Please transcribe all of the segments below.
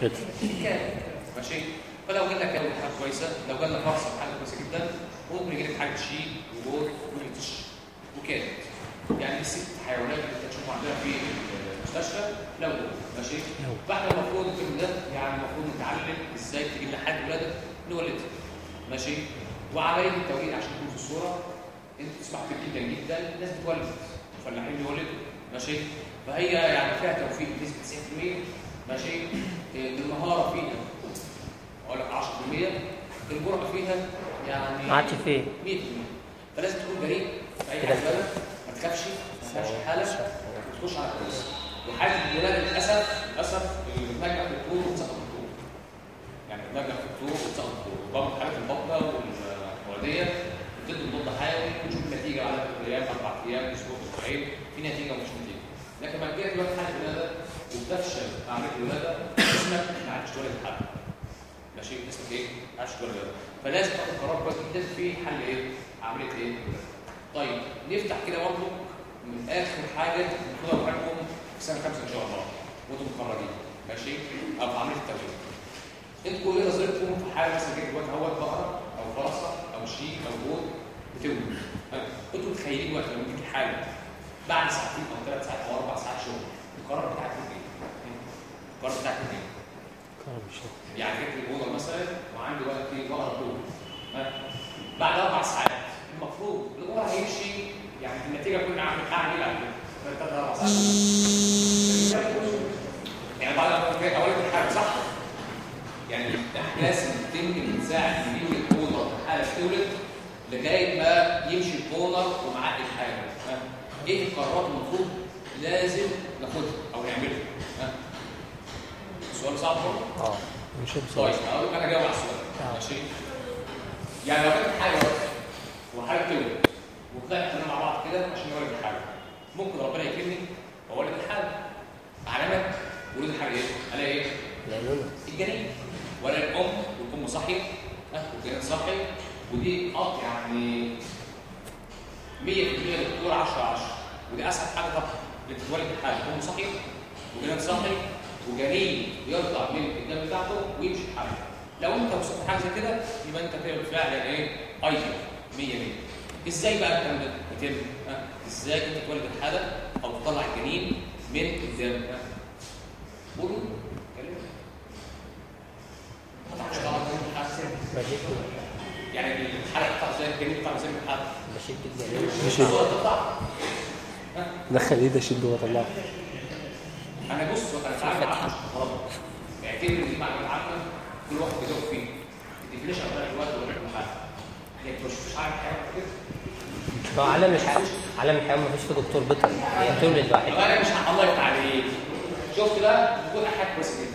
كده. ماشي؟ فلو جالنا كامل حاجة كويسة؟ لو جالنا فرصة حاجة كويسة جدا ممكن يجي لك حاجة شيء وجود ويتش وكانت يعني الست حيوانات اللي بتشوفوا عندنا في المستشفى لو ماشي. فاحنا المفروض الترم ده يعني المفروض نتعلم إزاي تجيب لحد ولادك نولدها ماشي؟ وعمليه التوليد عشان تكون في الصورة. انت كتير جدا جدا الناس بتولد. فلاحين بيولدوا ماشي؟ فهي يعني فيها توفيق بنسبة 90% ماشي؟ المهارة فيها أقول لك 10% الجرأه فيها يعني ما عادش فيه 100% فلازم تكون جريء في أي حاجة. ما تخافش ما تخافش حالك. وتخش على الكويس وحاله الولاده للأسف للأسف بتنجح في الطول وتسقط الطول يعني بتنجح في الطول وتسقط الطول بعض حالات البطنة والمولديه بتدي مضاد حيوي. وتشوف النتيجه على ثلاث أيام أربع أيام أسبوع أسبوعين. في نتيجة ومش نتيجة. لكن بعد كده دلوقتي حاله الولاده وبتفشل عمليه الولادة اسمك ما عادش تولد حد ماشي اسمك إيه؟ ما عادش تولد فلازم تاخد قرار كويس جدا في حل إيه؟ عمليه إيه؟ طيب نفتح كده برضه من آخر حاجة أقول لكم في سنة خمسة إن شاء الله وأنتم متخرجين ماشي؟ أو في عمليه التغيير. أنتوا إيه نظرتكم في حاله مثلا جاي دلوقتي اهوت بقرة أو فرسه أو شيء أو جود بتولد ها؟ أنتوا متخيلين دلوقتي لما تيجي حاله بعد ساعتين أو ثلاث ساعات أو أربع ساعات شغل القرار بتاعكم إيه؟ القرار بتاعكم إيه؟ يعني جبت الأوضة مثلا وعندي وقت بقرا طول؟ بعد أربع ساعات المفروض الاوضه هيمشي يعني النتيجة كنا عامل اعمل بعد كده ثلاث أربع ساعات يعني بعد أول الحاجة صح؟ يعني الاحداث اللي بتتم من ساعة ما يجي الأوضة الحاله تولد لغاية ما يمشي الكونر ومعاه الحاجة ها؟ إيه القرارات المفروض لازم ناخدها أو نعملها ها؟ السؤال صعب برضه؟ آه نشوف طيب لك أنا جاوب على السؤال آه. ماشي؟ يعني لو كانت حاجة وحاجة تولد وطلعت أنا مع بعض كده عشان نولد الحاجة ممكن ربنا يكرمني واولد الحاجة علامات ولد الحاجة إيه؟ الاقي إيه؟ الجنين. ولا الأم والأم صاحيه ها والجنين صاحي ودي آه يعني 100% دكتور 10 10 ودي أسهل حاجة طبعا بتتولد الحاجة ام صاحيه وجنين صاحي وجنين يطلع من الدم بتاعته ويمشي الحاجة لو انت وصلت حاجة زي كده يبقى انت كده فعلا إيه؟ ايديال 100 100 إزاي بقى الكلام ده بيتم؟ إزاي انت تولد الحاجة أو تطلع الجنين من الدم؟ قولوا. يعني الحلقة بتاعت زي الجنين بتاع زي الحلقة بشيك الجنين. تطلع دخل ايدي اشد واطلعه أنا بص بتعامل غلط اعتبر إن دي معلومات عامه كل واحد بيجاوب فيه الديفينيشن بتاع الوقت ولا كل حاجة يعني أنت ما شفتش حاجة هو عالم الحيوان عالم الحيوان مفيش فيه دكتور بيطري. هي بتولد واحد. طب أنا مش الله يفتح عليك شفت بقى بتقول حاجة كويسة جدا.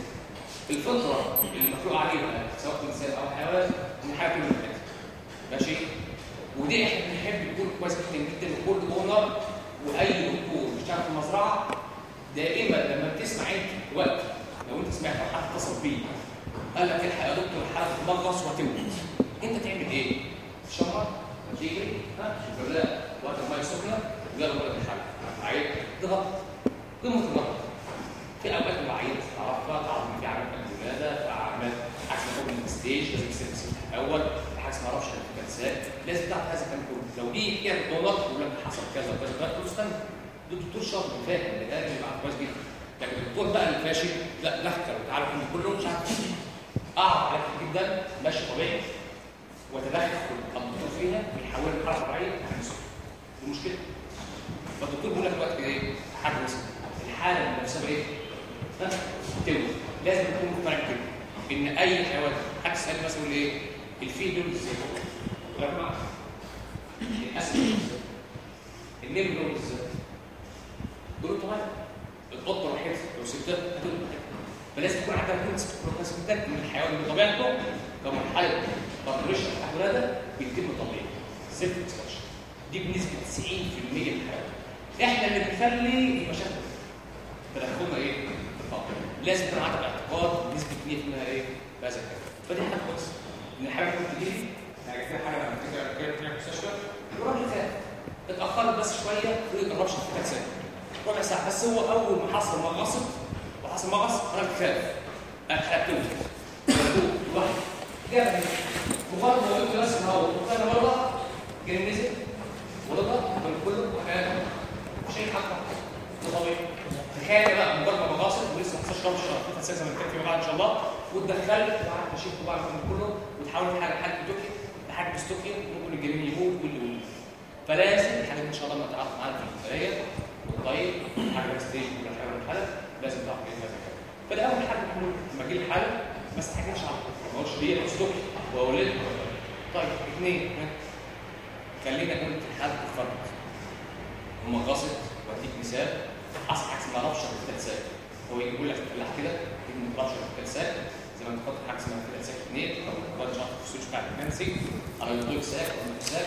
الفطرة اللي مخلوق عليها سواء انسان أو حيوان ان حاجة كلمه كده ماشي ودي إحنا بنحب نقول كويس جدا جدا لكل أونر وأي دكتور بيشتغل في المزرعة دائما لما بتسمع أنت وقت لو أنت سمعت حد اتصل بيه قال لك الحق يا دكتور الحاله تتمغص وهتولد أنت تعمل إيه؟ شهر تجري ها ولا وقت المية سخنه ويلا ولد الحاله عيب ده غلط قمة الغلط في أوقات معينة تعرفها تعرف إن في عمل ولاده في حاجة اسمها اوبن ستيج لازم تسيب السن الأول. حاجة اسمها رفشه لازم تعرف هذا الكلام كله. لو دي كانت يقول لك حصل كذا وكذا وكذا الدكتور شاطر فاهم ده قال يبقى كويس جدا. لكن الدكتور بقى اللي فاشل لا لهكر وتعالى كل كله مش عارف أعرف على كتير جدا. ماشي طبيعي. وتدخل الدكتور فيها ويحول الحركه طبيعية. دي مشكله فالدكتور بيقول لك دلوقتي إيه؟ حاجة مثلا الحالة نفسها إيه؟ ها؟ لازم تكون مقتنع إن أي حيوان حد سال مثلا إيه؟ الفيل دول إزاي؟ يا جماعة. الأسد النمر دول إزاي؟ دول طبعا القطة والحرس لو سبتها معاك. فلازم تكون عندها كونسبت من الحيوان بطبيعته كمرحلة بارتريشن بتاع ولاده بيتم طبيعي سيلف اكسبشن دي بنسبة 90% من الحيوان إحنا اللي بنخلي المشاكل. تدخلنا إيه؟ الفقر لازم يكون عندك اعتقاد بنسبة 100% إيه؟ بهذا الكلام. فدي حاجة كويسة. إن الحاجة ممكن تجي لي يعني حاجة لما تيجي في المستشفى الراجل خاف اتأخرت بس شوية ويقربش في ثلاث ربع ساعة. بس هو أول ما حصل مغصب وحصل مغص الراجل خاف الحاله بتولد مردود لوحده جاب مجرد ما قلت بس هو طلع بره جاي نزل ورضا من كله وكان شيء حقا ده طبيعي تخيل بقى مجرد ما بغاصب ولسه ما حصلش كام شهر. في أساسا من فيما بعد إن شاء الله. واتدخلت وقعدت اشيل طبعا من كله وتحاول تحل حد توكي لحد ستوكي ممكن الجنين يموت واللي فلازم الحاجات إن شاء الله ما تعرف معانا في البداية. والطيب حاجة ستيج ولا حاجة من الحالة لازم تعرف إيه هذا فده اول حاجة بنقول لما أجي الحالة ما استحكمش على ما اقولش دي ستوكي واولد طيب اثنين خلينا نقول حد فرد قاصد وأديك مثال. حصل عكس ما ربشة في الثلاث هو يقول لك تطلع كده إن ربشة في الثلاث زي ما تحط حاجة اسمها كده ساك اثنين أو تحط شرط في السويتش بتاع المنسي أو يقول لك ساك أو ساك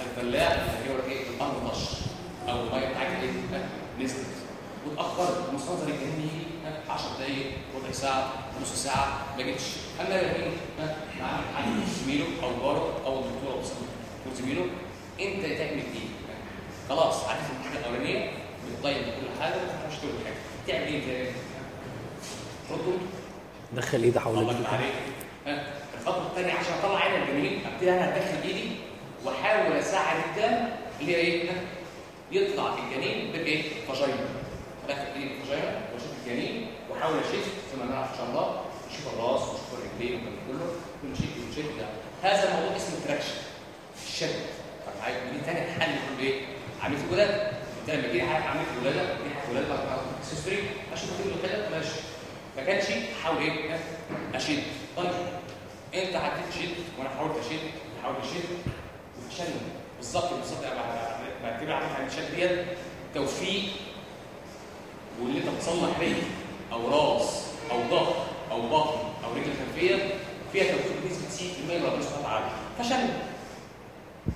الفلاح يقول لك إيه؟ الامر طش. أو الميه بتاعتك إيه نزلت واتاخرت المستنظر الجنين يجي 10 دقائق ربع ساعة نص ساعة ما جتش اما لو معاه حد زميله أو جاره أو الدكتور أو زميله أنت تعمل إيه؟ خلاص عارف الحاجة الأولانية بتطيب كل حاجة مش كل حاجة. تعمل إيه تاني؟ ردوا دخل إيدي حول الله عليك. الخطوة الثانية عشان أطلع عين الجميل أبتدي أنا أدخل إيدي وأحاول أساعد الدم اللي هي إيه؟ يطلع الجنين بايه؟ فاجينا ادخل ايدي في الفاجينا واشوف الجنين واحاول اشيل زي نعرف إن شاء الله. نشوف الراس ونشوف الرجلين والكلام كله. ونشيل ونشيل ده هذا الموضوع اسمه تراكشن الشد عايز دي تاني؟ حل يكون إيه؟ عمليه الولادة. انت لما تيجي حاجة عمليه الولادة دي حاجة ولاده بعد ما سيستري أشوف كده كده ماشي. ما كانش احاول إيه؟ أشد. طيب انت عديت تشد وأنا حاولت أشد حاولت أشد. وفشلنا بالظبط بالظبط. أنا بعتبر عمليه عن الشد ديت توفيق واللي أنت بتصلح رجل أو راس أو ظهر أو بطن أو رجل خلفية فيها توفيق بنسبة 90% من ربنا سبحانه وتعالى فشلنا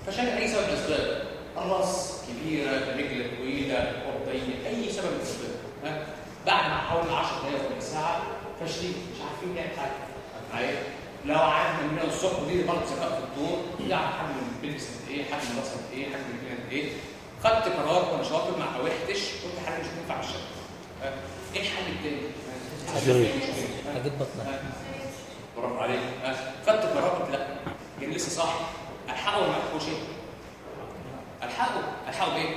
فشلنا أي سبب من الأسباب؟ الرأس كبيرة رجل طويلة قرطيه أي سبب من الأسباب. بعد ما حاولنا 10 دقائق ربع ساعة فاشلين مش عارفين نعمل حاجة. معايا؟ لو قعدنا من هنا الصبح ودي برضه الطول يعني حد من البنت سنه إيه حد من راسها إيه حد من كده إيه خدت قرار وأنا شاطر ما حاولتش قلت حاجة مش هتنفع في الشغل ها؟ إيه الحل التاني؟ هجيب بطنك ها؟ برافو عليك ها؟ خدت قرار قلت لا كان لسه صح ألحقه ولا ما ألحقوش إيه؟ ألحقه ألحقه بإيه؟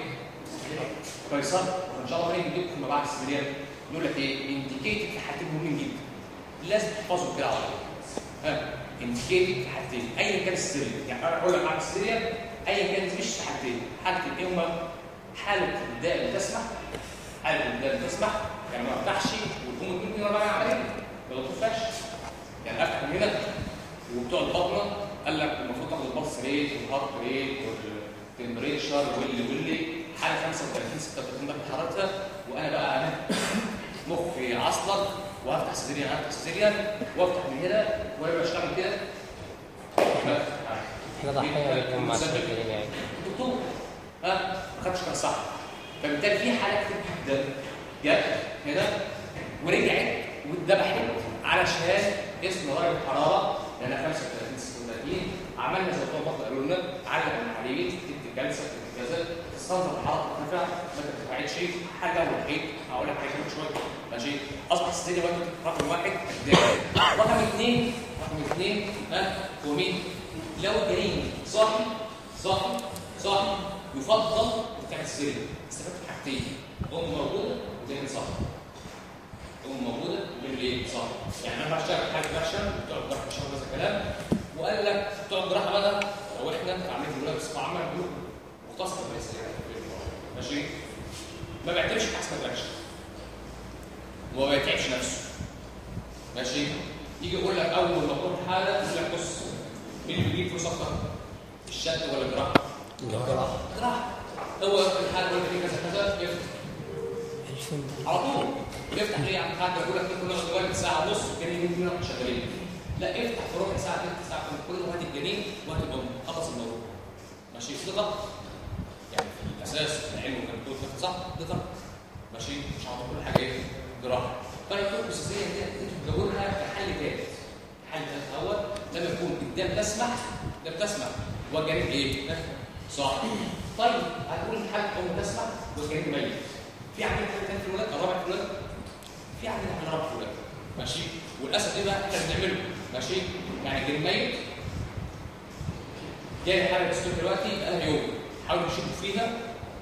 قيصر وان شاء الله هنيجي نديكم فيما بعد السميريان نقول لك إيه؟ indicated في حاجتين مهمين جدا لازم تحفظهم كده على طول indicated حاجتين ايا كان ال caesarean يعني أنا أقول لك على ال caesarean ايا كان مش حاجتين حالتين إيه هما؟ حالة الداء اللي تسمح. حالة الداء اللي تسمح. يعني ما أفتحش تقول لي أنا بعمل عمليه ما تفتحش يعني أفتح من هنا وبتوع البطنة قال لك المفروض تاخد ال pulse rate وال heart rate وال temperature واللي واللي. حالة 35 36 درجة حرارتها. وأنا بقى مخي عصلك وهفتح caesarean هفتح caesarean وافتح من هنا وأنا بشتغل كده إحنا مع السجين يعني الدكتور ها ما خدش كان صح. فبالتالي في حالات كتير جدا جت هنا ورجعت واتذبحت علشان اسم درجه الحرارة لانها 35 36 عملنا زي ما بطل قالوا لنا المحاليل تكتب جلسه تكتب كذا. تستنظر الحراره ترتفع ما ترتفعتش حاجة وحيد. هقول لك حاجة شوية. ماشي. أصبح السيدي وقت رقم واحد. رقم اثنين رقم اثنين ها؟ هو؟ لو الجنين صاحي. صاحي. صاحي. يفضل تعمل سيريا استفدت حاجتين أم موجودة وجنين صاحي. أم موجودة وجنين صاحي. يعني أنا بشتغل حاجة بتوع الجراحه بيشتغلوا كذا كلام وقال لك بتوع الجراحه بقى. لو إحنا عاملين بصفه عامه بيقولوا بس ماشي؟ ما بيعتمدش في حسب الاكشن وما بيتعبش نفسه. ماشي؟ يجي يقول لك أول ما تروح حاله يقول لك بص مين اللي بيجيب فلوس أكتر؟ الشد ولا الجراحة؟ الجراحة. الجراحة. هو الحاله يقول لك في كذا كذا يفتح. على طول. يفتح ليه عم حد يقول لك ممكن نقعد دلوقتي ساعة ونص الجنين يمكن نقعد شغالين. لا افتح في ربع ساعة ثلث ساعة كل وهات الجنين وهات الام خلص الموضوع. ماشي؟ في في الاساس العلم كده صح ده ماشي؟ مش طول كل حاجة إيه؟ جراحه طيب الطرق الاساسيه دي أنتوا تدورها كحل ثالث حل ثالث أول لما يكون قدام تسمح ده بتسمح. والجنين إيه؟ صح. طيب هتقول الحل ام تسمح والجنين ميت. في حل ثاني في الولاد؟ الرابع في الولاد؟ في عندنا حل رابع في الولاد. ماشي؟ والاسد إيه بقى؟ إحنا بنعمله. ماشي؟ يعني جرين ميت. جاي حاله تستوي دلوقتي بقالها يوم. حاولوا يشوفوا فيها.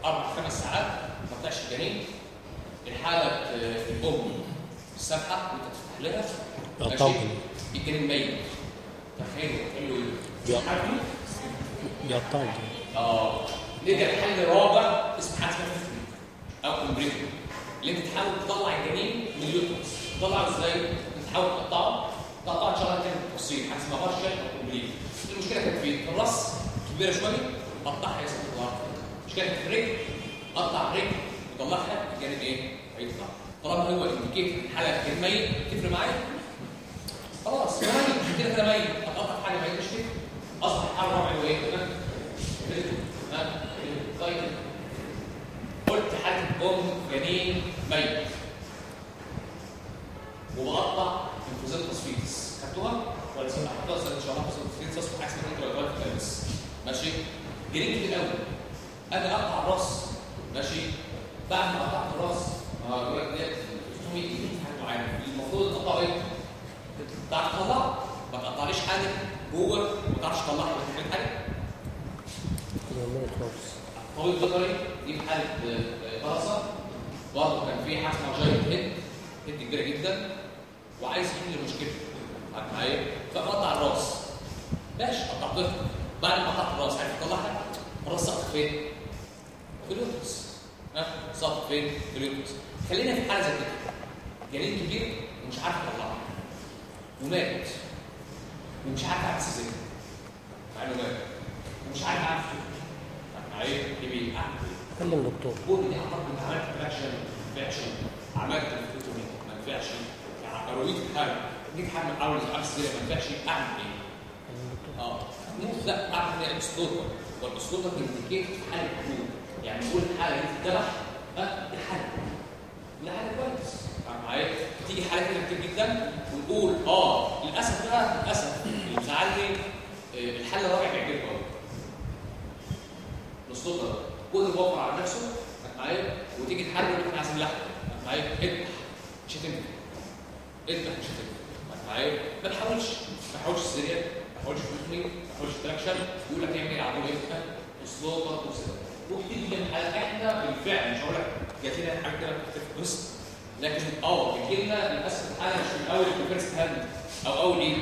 أربع خمس ساعات ما طلعش الجنين الحالة آه، الأم السابحه وانت تفتح لها. يقطعوا الجنين ميت. تخيلوا إيه عارفين؟ يقطعوا آه. نرجع لحل رابع اسمه حاجة أو embryotomy اللي أنت تحاول تطلع الجنين من ال uterus. تطلعه إزاي؟ تحاول تقطعه. تقطعه إن شاء الله كانت تفصيل. حاجة اسمها partial أو embryotomy المشكلة كانت فين؟ الرأس كبيرة شوية قطعها يا سيدي. في الرجل قطع الرجل وطلعها الجانب إيه؟ هيطلع طالما هو indicated الحاله كان ميت تفرق معايا؟ خلاص ميت كده كده ميت هتقطع حاجة ميت مش كده. أصبح الحاله الرابعه هو إيه؟ ها؟ ها؟ طيب. قلت حاجة أم جنين ميت. وبقطع انفوزات تصفيتس خدتوها؟ ولا سمعت هتوصل إن شاء الله تصفيتس أصبح اسمها انتراجوال فيتاليس ماشي؟ جنين في الأول. أنا أقطع الرأس. ماشي؟ بعد ما قطعت الرأس. آه يقول لك ديت في حاجة معينة. المفروض تقطعه إيه؟ تعرف تطلعه ما تقطعليش حاجة. جوه ما تعرفش تطلعها ولا تعمل حاجة؟ طويل بطري دي في حاله آه، برصه برضه كان في حاجة اسمها جاينت هيد. هيد كبيرة جدا. وعايز يحل المشكلة. عارف معايا فقطع الرأس. ماشي قطعتها. بعد ما قطعت الرأس عارف تطلعها الرأس سقط فين؟ في اليوترس ها؟ سقط فين؟ في اليوترس خلينا في حالة زي كده جنين كبير ومش عارف يطلعها ومات. ومش عارف اعمل إزاي مع إنه مات. ومش عارف اعمل معايا كبير اعمل إيه؟ كلم دكتور. كل دي اعتقد انت عملت فراكشن فراكشن عملت ما نفعش. يعني قرويت الحاجة جيت حاجة عاوز اكسر ما نفعش. اعمل إيه؟ آه. نقول لا اعمل إيه اسلوبه والاسلوبه بينديكيت في حالة حلول يعني نقول الحالة دي تتبع ها؟ دي حالة. لا حالة كويس. فاهم معايا؟ تيجي حالات كده كتير جدا. ونقول آه للأسف بقى للأسف. اللي مزعلني آه، الحل الرابع بيعجبني قوي ده كل بوفر على نفسه فاهم معايا وتيجي تحل وتقول إحنا عايزين لحم فاهم معايا اذبح مش هتنفع. اذبح مش هتنفع. فاهم معايا ما تحاولش. ما تحاولش سريع ما تحاولش فلوسني ما تحاولش تراكشن يقول لك اعمل على طول إيه اسلوب وسريع الحالات إحنا بالفعل مش هقول لك جات لنا حاجة كده في بص لكن آه بتجي لنا للأسف الحاله مش من أول ال first hand أو أول aid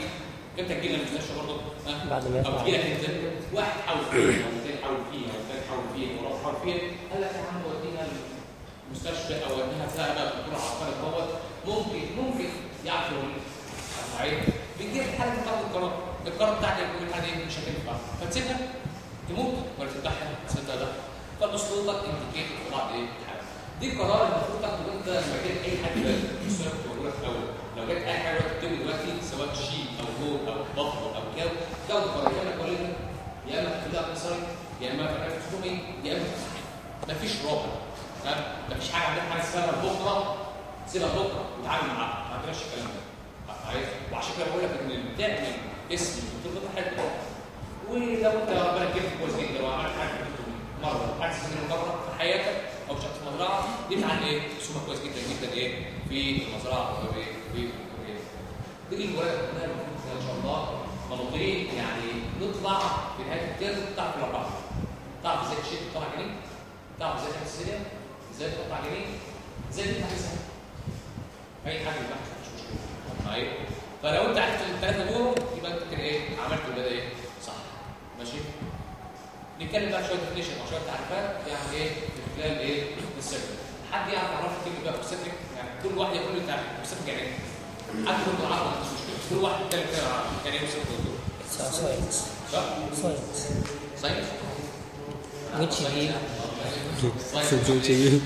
إمتى تجي لنا في المستشفى برضه؟ بعد ما أو انت واحد حاول فيها أو اثنين حاول فيها أو ثلاث حاول فيها ورابع حاول فيها. قال لك يا عم ودينا المستشفى أو وديها فيها بقى دكتور عبقري دوت. ممكن ممكن يعرف معايا بتجيب الحاله بتاخد القرار القرار بتاعك يكون الحاله دي مش هتنفع. فتسيبها تموت ولا تذبحها تسيبها ده. انديكيت في بعض إيه؟ الحاله دي القرار المفروض تاخده انت لما جيت أي حاجة دلوقتي لو جت أي حاجة بتقول دلوقتي سواء شيء أو هول أو ضغط أو كاو كاو قرار يا إما كلنا يا إما تبدا قصري يا إما في فهمي يا إما مفيش رابع تمام؟ مفيش حاجة عندنا. حاجة اسمها بكرة. سيبها بكرة. وتعامل معاها. ما عندناش الكلام ده. عايز وعشان كده بقول لك إن تعمل اسم ده حلو ولو انت ربنا كرمك كويس جدا. وعملت حاجة. مره حاجة سنين مره في حياتك أو شخص مزرعة دي بتاعت إيه؟ اسمها كويس جدا جدا إيه؟ في المزرعة؟ في. دي الولاد كلها إن شاء الله مضغوطين يعني نطلع في نهاية الترم تعرف الأربعة. تعرف إزاي تشيل تطلع جنيه؟ تعرف إزاي تعمل سيريا؟ إزاي تقطع جنيه؟ إزاي تفتح حساب؟ أي حاجة يبقى مش مشكلة. معايا؟ فلو أنت عرفت الثلاثه دول يبقى أنت كده إيه؟ عملت البداية إيه؟ صح. ماشي؟ نتكلم بقى شوية ديفينيشن أو شوية تعريفات يعني إيه؟ في خلال إيه؟ السيرفر. حد يعرف يعرف كلمة بقى اوبستريك يعني كل واحد يقول لي تعريف اوبستريك يعني إيه؟ حد يقول له عربي مش مشكلة كل واحد يتكلم كده عربي يعني إيه اوبستريك ساينس صح؟ ساينس ساينس؟ which شيء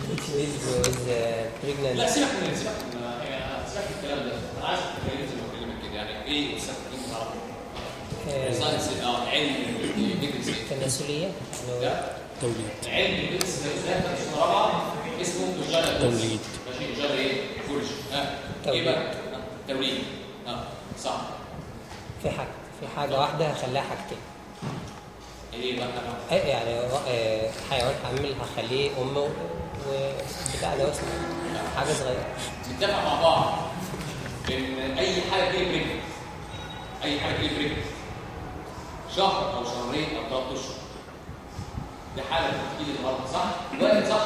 which deals with uh, pregnant. لا سيبك من سيبك من يعني من الكلام ده. أنا عايز ما كده يعني إيه اوبستريك بالعربي؟ آه، ساينس آه علم بيدرس؟ تناسلية. ده توليد. علم ما سنه رابعه اسمه توليد. ماشي جالا إيه؟ كورج ها. إيه بقى؟ آه، توليد. آه صح. في حاجة في حاجة واحدة هخليها حاجتين. إيه بقى؟ أي يعني آه، حيوان حامل هخليه و- وبتاع ده اسمه حاجة صغيرة. نتفق مع بعض إن أي حاله تجيلي pregnant أي حاله تجيلي pregnant شهر أو شهرين أو ثلاث أشهر. دي حالة بتجيلي النهارده صح؟ دلوقتي صح؟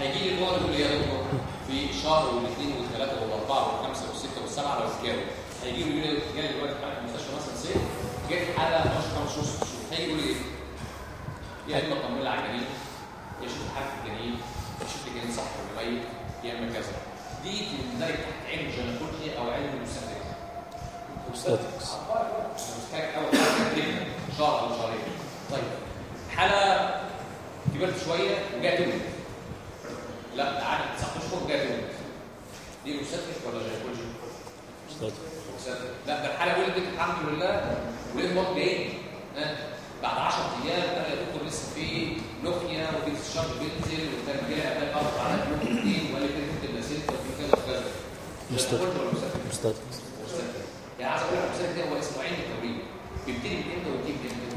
هيجي لي النوع يقول لي يا دكتور في شهر والاثنين والثلاثة والأربعة والخمسة والستة والسبعة لو كانوا هيجي لي لي جاي دلوقتي في المستشفى مثلا صيف جاي حالة 10 خمس شهور ست شهور هيجي يقول لي إيه؟ يا اما اطمن على الجنين يا أشوف حاله الجنين أشوف الجنين صح ولا ميت يا اما كذا. دي تندرج تحت علم ال gynecology أو علم المستهدف Obstetrics. محتاج اول حاجة تقريبا شهر أو شهرين طيب حالة كبرت شوية تولد لا قعدت 9 اشهر وجايه تولد دي مستهدف ولا؟ Obstetrics. لا ده الحالة ولدت الحمد لله ولد برضه جاي ها بعد 10 أيام بقى يا دكتور لسه في نخنيا وفي الشهر بينزل جاي قبل أربع على يوم اثنين ولا كده نسيت وفي كذا وكذا؟ Obstetrics. مستهدف. يعني عايز أقول لك المستهدف ده هو اسمه علم التوريد بيبتدي من إمتى وينتهي من إمتى؟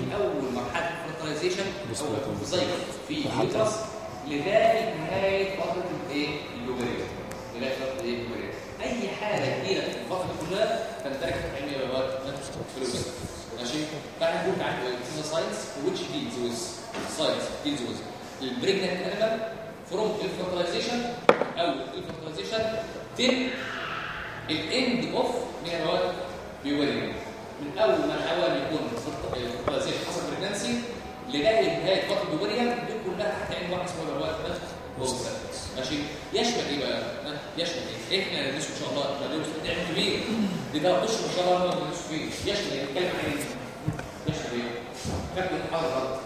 من أول مرحلة الفرتلايزيشن أو لا الزيت في اليوترس لغاية نهاية فترة الإيه؟ اللوبريه لغاية فترة الإيه؟ اللوبريه أي حالة جديده في الفترة كلها تندرج تحت علم البيولوجيا فلوس ماشي؟ فإحنا بنقول تعالى which deals with science. Deals with the pregnant animal from fertilization أو fertilization till الاند اوف من الوقت بيوري من أول ما الحيوان يكون fertilization حصل بريجنسي لغايه نهاية فترة البيوريا دي كلها تحت عين واحد اسمه ده ماشي؟ يشمل إيه بقى؟ يشمل إيه؟ إحنا ندرسه إن شاء الله إحنا ندرسه علم كبير. ده ثلاث اشهر إن شاء الله ما ندرسه فيه يشمل إيه؟ نتكلم عن إيه؟ يشمل إيه؟ فاكر حاضر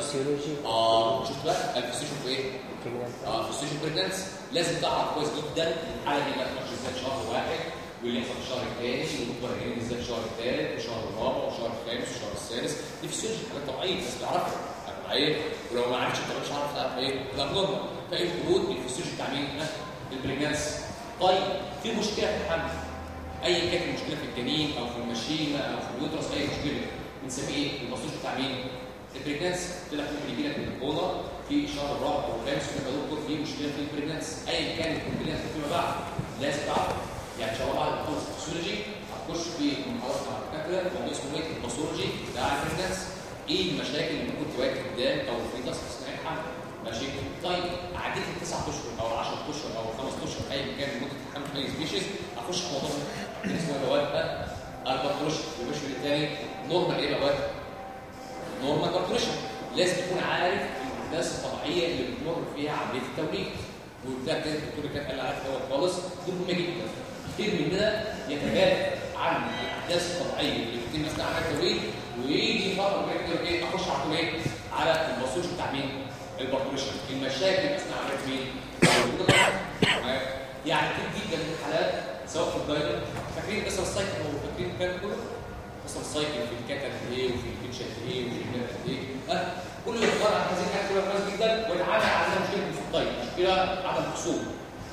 فيسيولوجي آه شفت بقى؟ الفسيشن في إيه؟ آه فسيشن بريجنانس لازم تعرف كويس جدا دي ما تمشي إزاي شهر واحد واللي يحصل في الشهر الثاني هيجي إزاي في الشهر الثالث والشهر الرابع والشهر الخامس والشهر السادس دي فسيولوجي حاجات طبيعية الناس تعرفها طبيعية ولو ما عرفتش انت مش عارف تعرف إيه normal فإيه الخروج الفسيولوجي بتاع مين؟ ها؟ ال pregnancy طيب في مشكلة في الحمل ايا كانت المشكلة في الجنين أو في المشيمه أو في ال uterus أي مشكلة بنسميه إيه؟ الباسوج بتاع مين؟ ال pregnancy طلع ممكن يجي لك الاوضه في الشهر الرابع أو الخامس يقول دكتور في مشكله في ال pregnancy ايا كانت ال pregnancy فيما بعد لازم تعرف يعني بعد ما تخلص الفسيولوجي هتخش في محاضرات مع الدكاتره موضوع اسمه إيه؟ ال pathology. بتاع ال pregnancy إيه المشاكل اللي ممكن تواجه قدام أو في تصل اثناء الحمل ماشي. طيب عديت التسع أشهر أو 10 أشهر أو 5 أشهر ايا كان مده الحمل في اي species أخش في موضوع اسمه إيه؟ بقى يبقى شو الثاني normal إيه بقى normal parturition لازم تكون عارف الاحداث الطبيعية اللي بتمر فيها عملية التوليد وده كان الدكتور كان قال في الأول خالص دي مهمة جدا كتير مننا يتجاهل عن الأحداث الطبيعية اللي بتتم أثناء عملية التوليد ويجي فترة كده يقول إيه أخش على إيه على الباسوج بتاع مين؟ ال parturition المشاكل اثناء عملية مين؟ يعني كتير جدا من الحالات سواء في ال direct فاكرين قصة ال cycle فاكرين الكلام كله؟ قصه ال cycle في ال cat قد إيه وفي ال bitch قد إيه وفي الجنات قد إيه. ها كل يقدر على هذه الحاجات كلها كويس جدا ويتعامل على مشكله في الطيب مشكله عدم حصول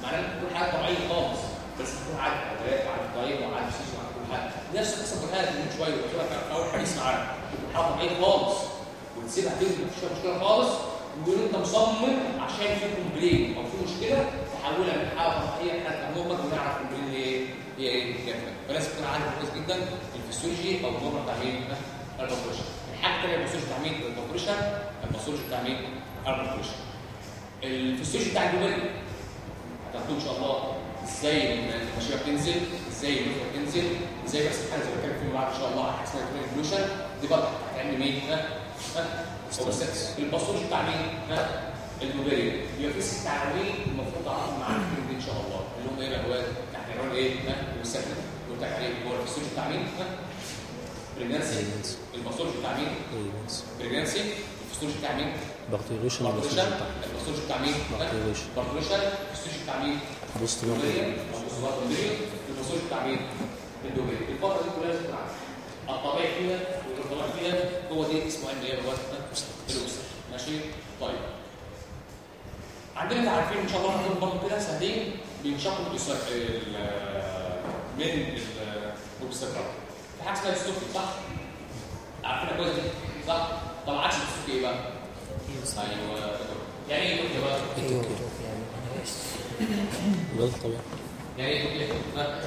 معناه إن كل حاجة طبيعيه خالص بس تكون عارف ادوات وعارف طيب وعارف سيس وعارف كل حاجة. نفس القصة بتاعتها من شوية قلت لك في أول حديث معانا حاجة طبيعيه خالص وتسيبها تنزل مفيش مشكلة خالص. ويقول أنت مصمم عشان في كومبلين. أو في مشكلة تحولها من حاله طبيعيه لحاله نورمال ونعرف الكومبلين إيه. هي إيه كامله فلازم تكون عارف كويس جدا الفسيولوجي أو النورمال بتاع مين؟ الباثولوجي الحاجة الثانية الباثولوجي بتاع مين؟ الباثولوجي الباثولوجي بتاع مين؟ الباثولوجي الفسيولوجي بتاع الجمال هتاخدوه إن شاء الله إزاي المشيه بتنزل إزاي النفخه بتنزل إزاي بس الحاله زي ما كان فيما بعد إن شاء الله على اسمها ايفولوشن دي برضه هتعمل مين؟ ها؟ الباثولوجي بتاع مين؟ ها؟ الجوبيريا يبقى في ست عناوين المفروض معانا في إن شاء الله. اللي هم إيه بقى عنوان إيه؟ ها؟ والسكن عليه هو الفسيولوجي بتاع مين بريجنسي الباثولوجي بتاع مين بريجنسي الفسيولوجي بتاع مين بارتروشن الباثولوجي بتاع مين Bacteriation. بارتروشن الفسيولوجي بتاع مين الدوبريا الباثولوجي بتاع مين الدوبريا الفترة دي كلها تكون عارفها الطبيعي فيها والطبيعي فيها هو دي اسمه علم إيه هو الأوسر ماشي؟ طيب. عندنا تعريفين إن شاء الله هنقول برضه كده. سهلين. بينشقوا من الاوبستراكل في حاجة اسمها الستوك صح؟ عارفينها كويس دي صح؟ طب عكس الستوك إيه بقى؟ أيوه يعني إيه كنت بقى؟ يعني الولاد الطبيعي يعني إيه توكيل؟ ها؟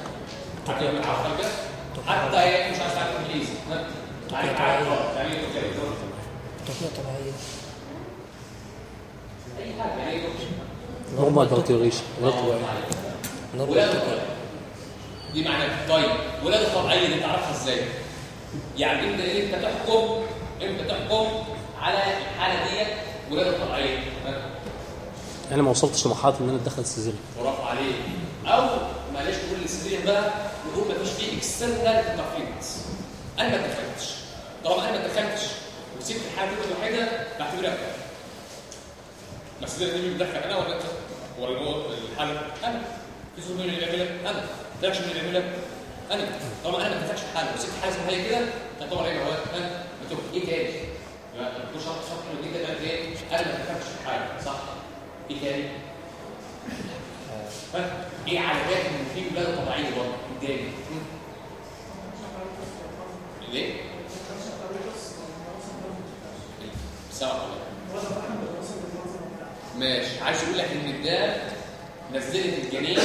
حتى هي مش عارف تعرف إنجليزي ها؟ عارف عارف يعني إيه توكيل؟ تقنية طبيعية أي حاجة يعني إيه توكيل؟ normal الولاد الطبيعي normal ولاد. الطبيعي دي معناها طيب ولاد الطبيعيه دي تعرفها إزاي؟ يعني انت إمتى تحكم؟ إمتى تحكم على الحالة ديت؟ ولاد الطبيعيه ها؟ أنا ما وصلتش لمرحلة إن أنا أتدخل ال cesarean برافو عليك. أو معلش نقول للسرير بقى نقول مفيش فيه external interference أنا ما اتدخلتش طالما أنا ما اتدخلتش وسبت الحالة دي الوحيده بعتبرها كده بس ده مين بيتدخل أنا ولا انت ولا هو الحاله أنا في زول مين اللي بيعملها أنا تاكش مين اللي بيعملها أنا طالما أنا ما حاله وسبت حاله زي ما هي كده تعتبر إيه هو أنا بتقول إيه تاني؟ يبقى الدكتور شرح شرح جدا. قال إيه؟ أنا ما في حاله صح؟ إيه تاني؟ ها؟ إيه علامات ان في ولاده طبيعية برضه. قدامي ليه؟ سبع ولا ماشي. عايز أقول لك إن ده نزلت الجنين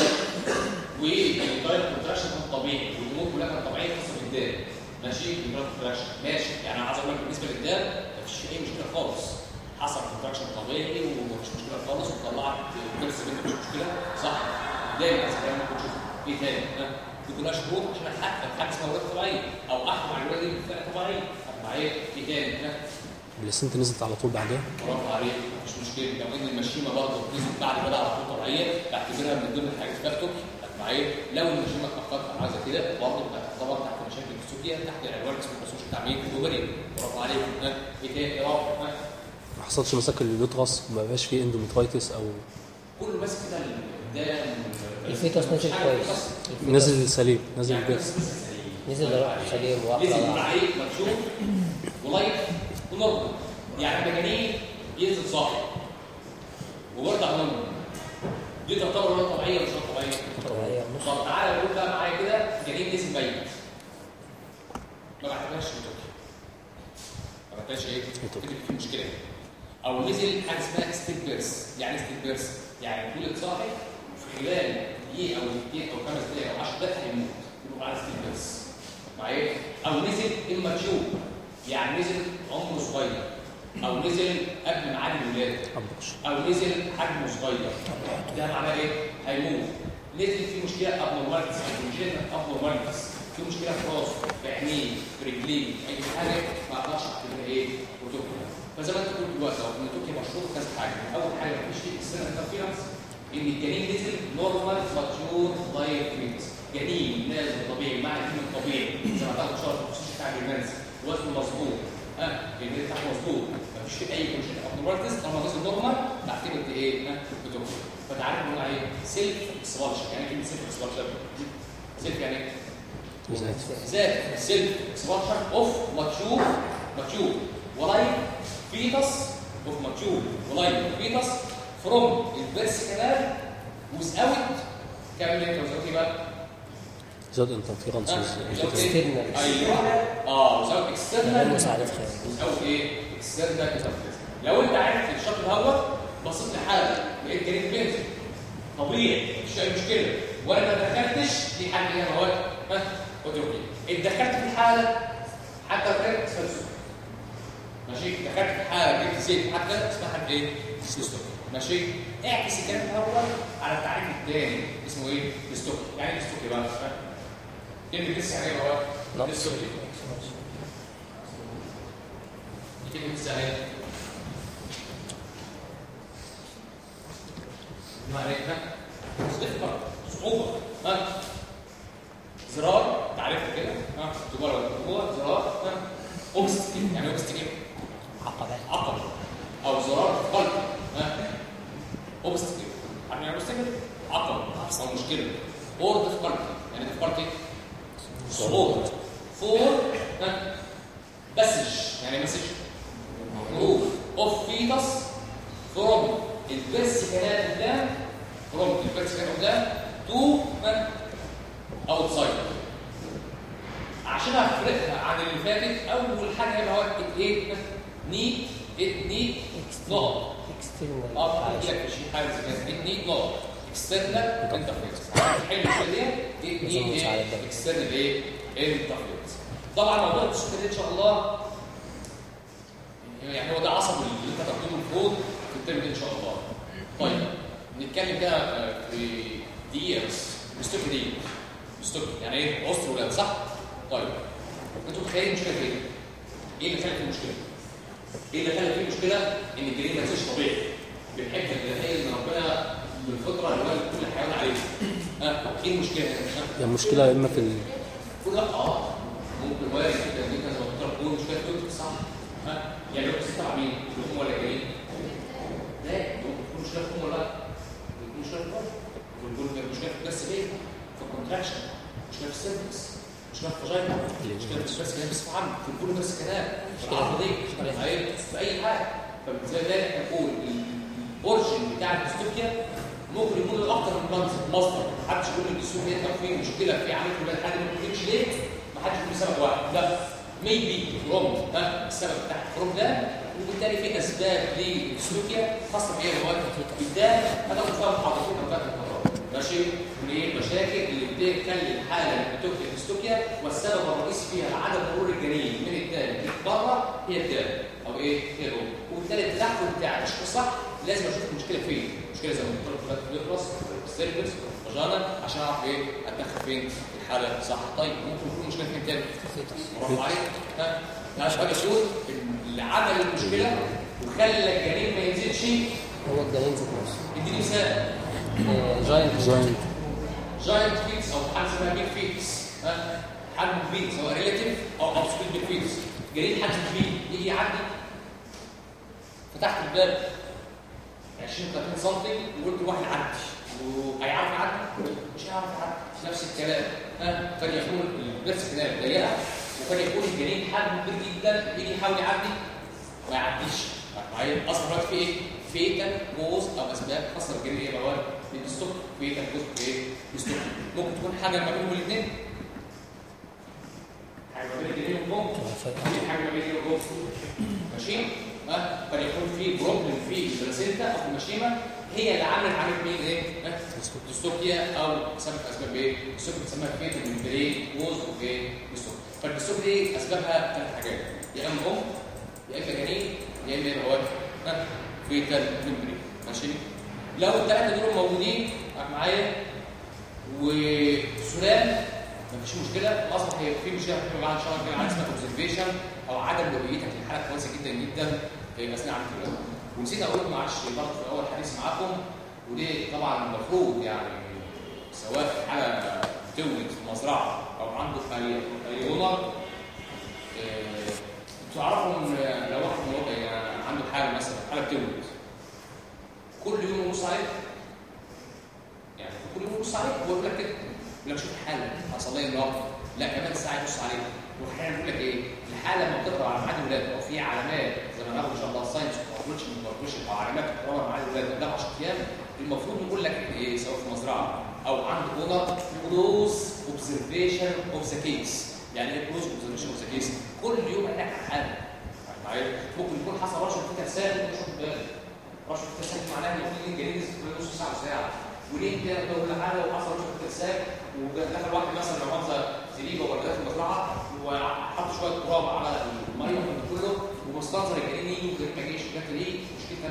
والدايت كونتراكشن كان طبيعي والامور كلها كانت طبيعية خاصة بالدال. ماشي؟ ماشي. يعني أنا عايز أقول لك بالنسبة للدال مفيش أي مشكلة خالص. حصل كونتراكشن طبيعي ومفيش مشكلة خالص وطلعت نفس بنت مفيش مشكله صح. دايما الكلام ده بنشوف إيه تاني؟ ها؟ دي كلها شروط عشان اتحقق حاجة اسمها ولاده طبيعيه أو احكم على الولاده دي بفئه طبيعيه طبيعية. إيه تاني؟ ها؟ البلاسنت نزلت على طول بعدها. برافو عليك مفيش مشكلة. لو إن المشيمة برضه نزلت بعد كده على طول طبيعية بعتبرها من ضمن الحاجات فاكتور معايا لو المشيمة اتأخرت أو عايزة كده برضه بتعتبر تحت مشاكل السوكيه تحت العنوان اسمه مسوش التعميم الجوبري برافو عليك. ها إيه تاني؟ رابع ها ما حصلش مشاكل لليوترس ما بقاش فيه اندوميترايتس أو كله ماسك كده قدام الفيتوس نزل كويس. نزل سليم نزل يعني بس. بس سليم. نزل سليم نزل عليك مكشوف. ولايت ونرضى يعني المجانين ينزل صاحي وبرضه نرضى دي تعتبر ولاده طبيعية ولا مش طبيعية؟ طبيعية. نص طب تعالى نقول بقى معايا كده جنين نزل ميت ما بعتبرهاش eutocia ما بعتبرهاش إيه؟ في مشكلة؟ أو نزل حاجة اسمها stillbirth يعني stillbirth يعني ولد صاحي في خلال دقيقة أو دقيقتين أو خمس دقائق أو 10 دقائق هيموت. يبقى على stillbirth معايا؟ أو نزل immature يعني نزل عمره صغير. أو نزل قبل ميعاد الولاده. أو نزل حجمه صغير. ده معناه إيه؟ هيموت. نزل في مشكلة abnormalities مشكله abnormalities في مشكلة في راسه في عينيه في رجليه. أي حاجة ما أقدرش أعتبرها إيه؟ eutocia فزي ما أنت قلت دلوقتي أهو إن eutocia مشهور كذا حاجة. أول حاجة مفيش فيه external interference إن الجنين نزل normal mature live جنين نازل طبيعي مع الجنين الطبيعي. زي ما تعرف شرط الخصوصي بتاع الجنانس وزنه مظبوط. ها الجنين بتاعه مظبوط. مفيش فيه أي مشكله abnormalities طالما نزل normal بعتبر دي إيه؟ ها بتوكي فتعالى نقول عليه self expulsion يعني كلمة self expulsion self يعني؟ ذات self expulsion of mature mature و live fetus of mature و live fetus from ال birth canal without كامل أنت without إيه بقى؟ زاد interference External. أيوه آه وزاوت كمان اكسترنال مساعدات خارجية وزاوت إيه؟ اكسترنال لو أنت عارف الشكل دوت بصيت لحاله لقيت جريد بنزل طبيعي مفيش أي مشكلة. وأنا ما دخلتش دي حاجة هنا اهوت ها قلت له أوكي اتدخلت في الحالة؟ حتى لو كانت تسلسل. ماشي؟ دخلت في حاله جبت زيت. حتى اسمها حاجة إيه؟ ديستوك ماشي؟ اعكس الكلام الأول على التعريف الثاني اسمه إيه؟ ديستوك يعني إيه ديستوك بقى؟ ها؟ كلمه ديس يعني إيه دي كلمه ديس يعني إيه؟ معناتها صفر صعوبة ها زرار تعرفها كده ها تبقى هو زرار ها اوبستكل يعني اوبستكل عقبات عقبة أو زرار قلب ها اوبستكل يعني obstacle عقبة حصل مشكلة or difficult يعني difficult صعوبة for ها؟ مسج يعني مسج. move of fetus from ال birth canal قدام from ال birth canal قدام to من outside. عشان أفرقها عن اللي فاتت أول حاجة هيبقى هو إيه need need نقط آه بقول لك شيء حاجة زي كده. need نقط external interference حل المشكلة دي دي. external إيه؟ interference طبعا موضوع ده إن شاء الله يعني هو ده عصب اللي أنت تاخده المفروض في الترم ده إن شاء الله. طيب نتكلم كده آه، في بس dystocia دي. dystocia يعني إيه؟ عسر ولاد صح؟ طيب أنتوا متخيلين المشكلة فين إيه؟ اللي فيه المشكلة؟ إيه اللي خلق فيه المشكلة؟ إن الجنين ما يصيرش طبيعي بنحب الجنين إن ربنا بالفطرة اللي هو كل حيوان عليه ها إيه المشكلة هنا هي المشكلة يا إما في ال... لا آه ممكن وارد جدا ان انت لك تكون مشكله كنت صح. ها يعني لو تبع مين؟ الام ولا الجنين؟ لا ممكن مشكله في ولا لا؟ ممكن مشكله في تكون مشكله في ال pelvis في ال contraction مشكله في ال cervix مشكله في ال vagina مشكله في البس كلام بصفه عامه في الكل بس كلام. في العضليه في أي حاجة. فبالتالي إحنا نقول ال origin بتاع ال dystocia ممكن يكون أكتر من مصدر مصدر محدش يقول ان ال dystocia ده فيه مشكلة في عملية الولاد حد ما بيقولش ليه ما حدش يقول سبب واحد. لا maybe from dam السبب بتاع ال from dam وبالتالي في أسباب لل dystocia خاصة اللي هو قدام هتاخد فيها محاضرتين أو ثلاث ماشي من المشاكل اللي بتخلي الحالة اللي بتوجد ال dystocia والسبب الرئيسي فيها عدم مرور الجنين من ال dam بره هي ال dam أو إيه؟ هي الام وبالتالي التدخل بتاع التشخيص صح لازم أشوف المشكلة فين. المشكلة زي ما قلت لك ال cervix ال vagina عشان أعرف إيه أتدخل فين في الحالة صح. طيب ممكن يكون المشكلة فين تاني؟ برافو عليك. ها؟ أنا شباب أقول اللي عمل المشكلة وخلى الجنين ما ينزلش. هو الجنين ذات نفسه اديني مثال. giant. giant giant fetus أو حاجة اسمها big fetus. ها؟ حجم كبير سواء relative أو absolute big fetus. جنين حجم كبير يجي يعدي. فتحت الباب. 20 30 سم وقلت لواحد عدي وهيعرف يعدي؟ مش هيعرف يعدي. نفس الكلام. ها؟ قد يكون ال birth كده ضيقه وقد يكون الجنين حجمه كبير جدا. يجي يحاول يعدي. ما يعديش. معايا أصلا دلوقتي في إيه؟ fetal cause أو أسباب خاصة بالجنين. إيه؟ بقى؟ dystocia fetal cause إيه؟ dystocia ممكن تكون حاجة ما بينهم الاثنين حاجة ما بين الجنين والجوف في حاجة ما بين الجنين ماشي؟ ها قد يكون في problem في ال placenta أو في المشيمة هي اللي عملت عملت مين إيه؟ dystocia أو سبب أسباب إيه؟ dystocia بتسمى fetal membrane cause of إيه؟ dystocia فال dystocia دي أسبابها ثلاث حاجات يا إما أم يا إما جنين يا إما هو؟ fetal membrane ماشي؟ لو الثلاثه دول موجودين معايا وسلام مفيش مشكلة أصلا هي في مشكلة في بعد شهر كده عايز observation أو عدم رؤيتك للحاله كويسة جدا جدا في اثناء عمليه الولاده ونسيت أقول معلش برضه في أول حديث معاكم ودي طبعا المفروض يعني سواء في حاله تولد في مزرعة أو عنده اي owner تعرفوا إن لو واحد يعني عنده حاله مثلا حاله بتولد كل يوم يبص عليك؟ يعني كل يوم يبص عليك هو يقول لك كده. يقول لك شوف الحاله حصل لي النهارده لا كمان ساعة يبص عليك. واحيانا يقول لك إيه؟ الحاله لما بتقرأ على ميعاد الولاده أو في علامات زي ما ناخد إن شاء الله ال signs أو علامات بتقرأ على ميعاد الولاده قدام 10 أيام. المفروض يقول لك إيه سواء في مزرعة أو عند owner close observation of the case يعني إيه close observation of the case كل يوم هناك حالة. معايا ممكن يكون حصل rupture of water sac ممكن تشوف بالك. rupture of water sac معناها إن في جنين كل نص ساعة وساعه وليه كده؟ لو حاله وحصل rupture of water sac ودخل واحد مثلا لو مؤاخذه زريبه ولا دخل مزرعة وحط شوية تراب على المية كله ومستنظر الجنين يجي وغير ما جيش جت ليه؟ مشكله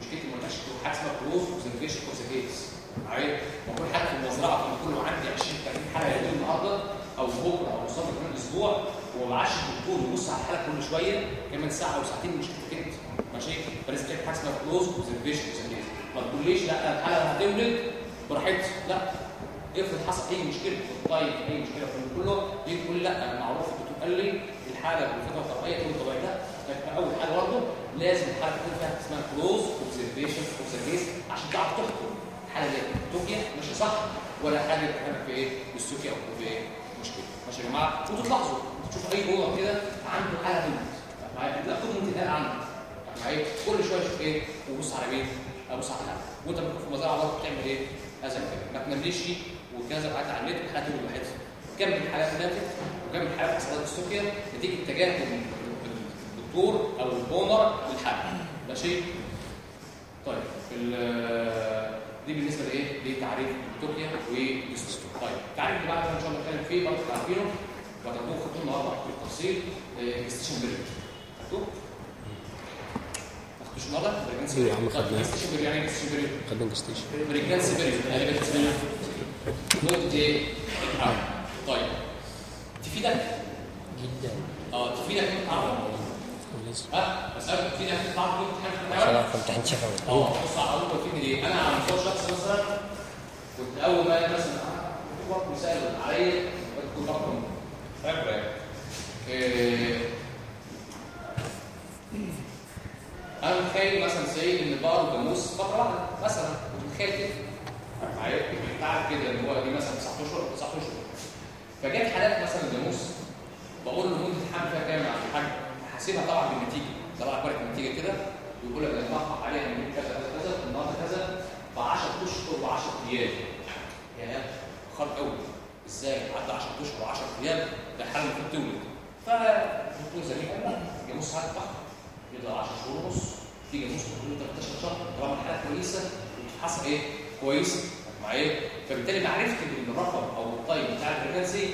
مشكلتي ما لهاش حاجة اسمها close observation case معايا بكون حاجة في المزرعة كان كله عندي 20 30 حاله يوم النهارده أو بكرة أو مصاب كمان أسبوع وما بعش الدكتور يبص على الحاله كل شوية كمان ساعة أو ساعتين مشكلتك انت ماشي؟ فلازم تعمل حاجة اسمها close observation case ما تقوليش لا الحاله هتولد براحتها لا. افرض حصل أي مشكلة في الطيب أي مشكلة في كله يجي يقول لأ أنا معروف الدكتور الحالة بالفترة الطبيعية تكون طبيعتها أول حاجة برضه لازم الحالة تكون فيها اسمها close observation case عشان تعرف تحكم. الحالة دي eutocia ماشي صح ولا حاجة بتعمل في إيه؟ بالسوكيا أو في إيه؟ مشكلة. ماشي يا جماعة؟ وأنتوا تلاحظوا تشوف أي جوه كده عنده حاله معايا؟ لا خد انتقال عنده معايا؟ كل شوية شوف إيه؟ وبص على مين؟ أبص على الحاله وأنت بتكون في المزرعه برضه بتعمل إيه؟ هذا الكلام. ما تنامليش وكذا حاجات على النت وحاجات لوحدها كم من الحالات ماتت وكم من الحالات حصلت السوكيا نتيجه تجاهل الدكتور أو البونر للحل ماشي طيب دي بالنسبة لإيه؟ لتعريف التوكيا والديستوكيا. طيب التعريف اللي بعد كده إن شاء الله نتكلم فيه برضه عارفينه وهتاخدوه خدوه النهارده بالتفصيل gestation period. خدتوه؟ خدتوش النهارده؟ أيوة يا عم، خدناه. period يعني gestation period؟ خدنا gestation pregnancy إيه؟ الحمل طيب. تفيدك؟ جدا. آه تفيدك لازم ها؟ بسألك تفيدك الحيوان اعرف امتحان شفوي آه بص على اول؟ أنا على مستوى شخص مثلا كنت أول ما مثلا هو مثال عليا كنت رقم فاكره. إيه، أنا متخيل مثلا سيد ان بقر وجاموس فتره واحدة مثلا متخيل كده؟ معايا عارف كده ان هو دي مثلا 9 اشهر 9 اشهر فجت حالات مثلا الجاموس بقول له مدة الحمل فيها كام يا عم الحاج؟ حاسبها طبعا بالنتيجة. طلع بالك النتيجة كده. ويقول لك أنا بحقق عليها من كذا كذا كذا النهارده كذا ف 10 أشهر و10 أيام. يا خرب قوي إزاي؟ عدى 10 أشهر و10 أيام. ده حل المفروض تولد فالدكتور زميل قال لا الجاموس ساعات تحقق يقدر 10 شهور ونص. في جاموس ممكن 13 شهر طالما الحالة كويسة وتتحسن إيه؟ كويسه معايا فبالتالي معرفتي بالرقم أو الطيب بتاع ال pregnancy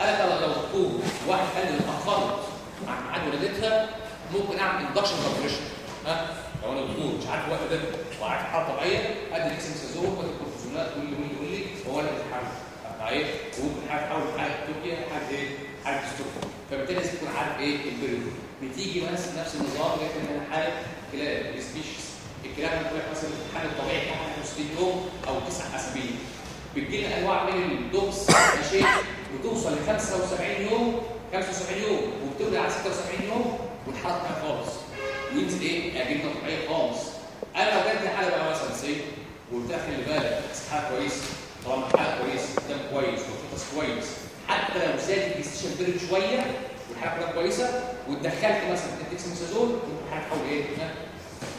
أنا لو لو دكتور واحد قال لي اتاخرت عن ميعاد ولادتها ممكن اعمل اندكشن كالكوليشن ها؟ لو أنا دكتور مش عارف الوقت ده وعارف حاله طبيعية ادي اكسنسازون وادي كورتيزونات كل يومين يقول لي هو أنا بتحمل معايا وممكن حاجة تحول حاجة تركيا حاجة إيه؟ حاجة ستوكهولم فبالتالي لازم تكون عارف إيه؟ البريود بتيجي مثلا نفس النظام لكن أنا حاله كلاب السبيشيز الكلاب بتقول لك مثلا الحمل الطبيعي بتاعها 60 يوم أو 9 أسابيع. بتجي لنا أنواع من الدوكس ماشي بتوصل ل 75 يوم 75 يوم وبتولد على 76 يوم والحاله خالص. وينزل إيه؟ اجنه طبيعية خالص. أنا لو جات لي حالة بقى مثلا سي وقلت لها خلي بالك حالة كويسه طالما الحاله كويسه قدام كويس وال fetus كويس حتى لو زاد ال gestation period شوية والحاله كلها كويسة واتدخلت مثلا الدكساميثازون ممكن الحاله تحول إيه؟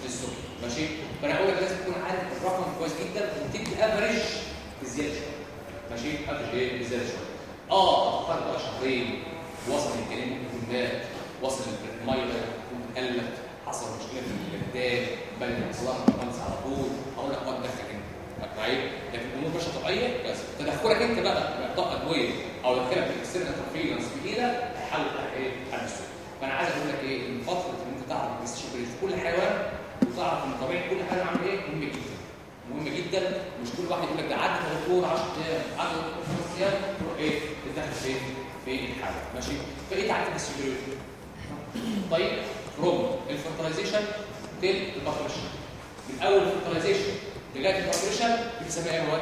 للسكر ماشي؟ فأنا أقول لك لازم تكون عارف الرقم كويس جدا وتدي average بزيادة شوية. ماشي؟ افريج إيه؟ بزيادة شوية. آه اتاخرت بقى شهرين. وصل الجنين ممكن مات وصل المية. قلت حصل مشكلة في الجداد بل اصلاح المهندس على طول. أقول لك اتدخل أنت. معايا لكن الأمور ماشيه طبيعية. بس تدخلك أنت بقى باعطاء أدوية. أو دخلك في الاكسترنال انترفيرنس بايدك هيحاول يفتح إيه؟ حل السوق فأنا عايز أقول لك إيه؟ إن فترة تعرف الاستشفاء في كل حيوان وتعرف ان طبيعه كل حيوان عامل إيه؟ مهم جدا. مهم جدا. مش كل واحد يقول لك ده عدى دكتور 10 أيام عدى دكتور 5 أيام. تروح إيه؟ تتدخل في في الحاله ماشي؟ فإيه تعريف ال gestation طيب روم. ال fertilization till ال parturition من اول ال fertilization لغايه ال parturition بنسميها إيه هو؟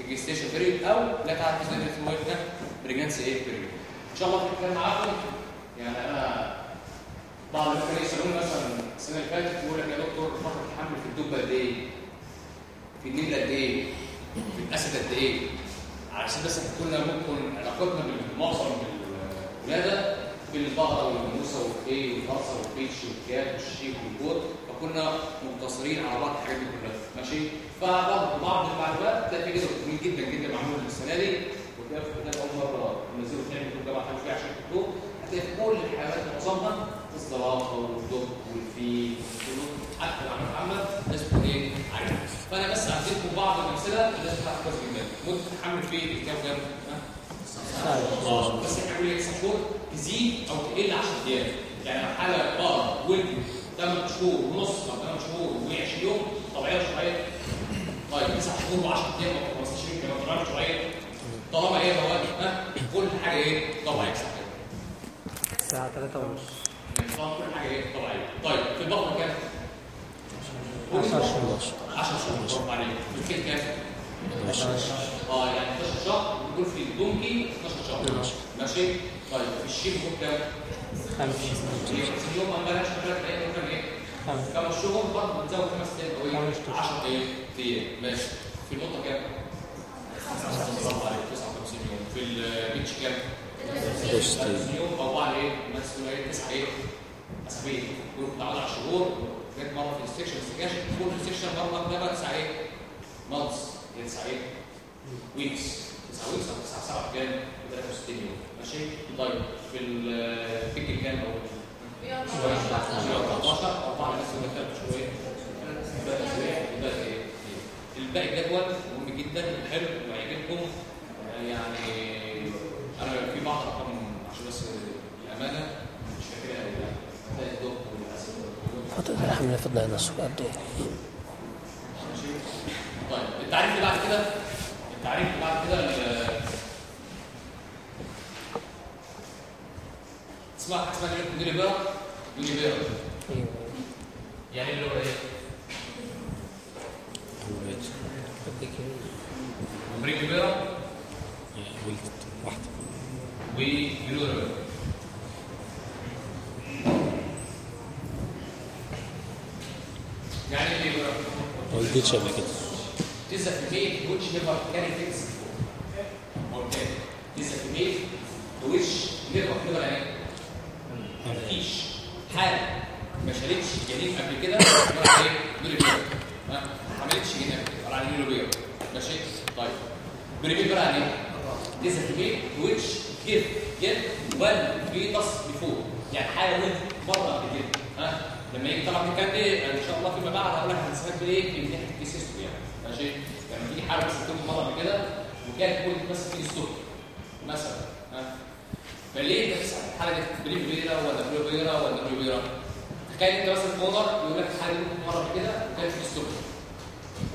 ال gestation period أو لا تعرف إزاي إيه ده؟ pregnancy إيه؟ period. إن شاء الله الكلام معاكم. يعني أنا بعض الناس يسألوني مثلا السنة اللي فاتت يقول لك يا دكتور فتره الحمل في الدب قد إيه؟ في النمل قد إيه؟ في الأسد قد إيه؟ علشان بس إحنا كنا ممكن علاقتنا بالمعظم بالولاده بالبقره والجاموسه والكي والفرصه والبيتش والكاب والشيك والجود فكنا مقتصرين على بعض الحاجات دي كلها ماشي؟ فبعض بعض المعلومات تلاقي في جزء جميل جدا جدا معمول السنة دي وتلاقي في كتاب أول مرة نزلوا اثنين كتب جامعه حاجة فيها عشان هتلاقي في كل الحيوانات معظمها الزرافه والدب والفيل والكلوب حتى العمل محمد تكون إيه؟ عارف. فأنا بس هديلكم بعض الأمثلة اللي لازم تعرف كويس جدا. مده التحمل في الكام كام؟ آه بس بنقول لك شهور تزيد أو تقل 10 أيام يعني حاله بقرة ولد 8 شهور ونص أو 8 شهور و20 يوم طبيعية شوية. طيب 9 شهور و10 أيام أو 15 يوم طبيعيه شوية. طالما إيه هو ها؟ كل حاجة إيه؟ طبيعية. صح كده الساعة 3 ونص. طبعا كل حاجة إيه طبيعيه طيب في البقره كام 10 شهور 10 شهور برافو عليك في الفيل كام 12 آه يعني 11 شهر بيكون في ال donkey 12 شهر ماشي طيب في ال sheep بيكون كام 5 اليوم ما شهور برضه بتزود خمس أيام أو إيه خمس شهور. 10 أيام ماشي في ال cat كام برافو عليك 59 يوم في ال bitch كام 30 يوم مثلا إيه 9 إيه اسابيع يكون بعد 10 شهور جت مره في ال section section كل سكشن مره ده بقى 9 إيه months هي 9 إيه weeks 9 weeks أو 9 7 كام 63 يوم ماشي. طيب في ال pig كام أو 14 4 ناس يقول لك ثلاث شهور إيه الباقي جدول مهم جدا وحلو وهيعجبكم يعني أنا في بعض ارقام عشان بس الأمانة مش فاكرها قوي هتلاقي الدوك والاسد إحنا فضنا هنا السؤال ده طيب التعريف اللي بعد كده؟ التعريف اللي بعد كده اسمها اسمها ديليبرا ديليبرا يعني اللي هو إيه؟ بريك بيرا ولدت واحدة وجلورا يعني إيه بيرا؟ ما ولدتش قبل كده This is a female which never carry things before. Okay. This is a female which never never يعني مفيش حالة ما شالتش جنين قبل كده ولا إيه؟ nullipara. ها؟ ما عملتش جنين قبل كده ولا على nullipara. ماشي؟ طيب. primipara يعني إيه؟ This is a female which give give one fetus before. يعني حالة ولد مرة قبل كده. ها؟ لما يجي طبعا الكلام ده ان شاء الله فيما بعد هقول لك هنسمعك بايه؟ في من ناحيه ال case history يعني. ماشي؟ يعني في حاله بس بتكون مره قبل كده وكانت ولد بس في ستوك مثلا ها؟ فليه انت تسال الحاله دي بليف بيرا ولا بلو بيرا ولا بلو بيرا؟ تخيل انت مثلا في اونر يقول لك الحاله دي مره قبل كده وكانت في ستوك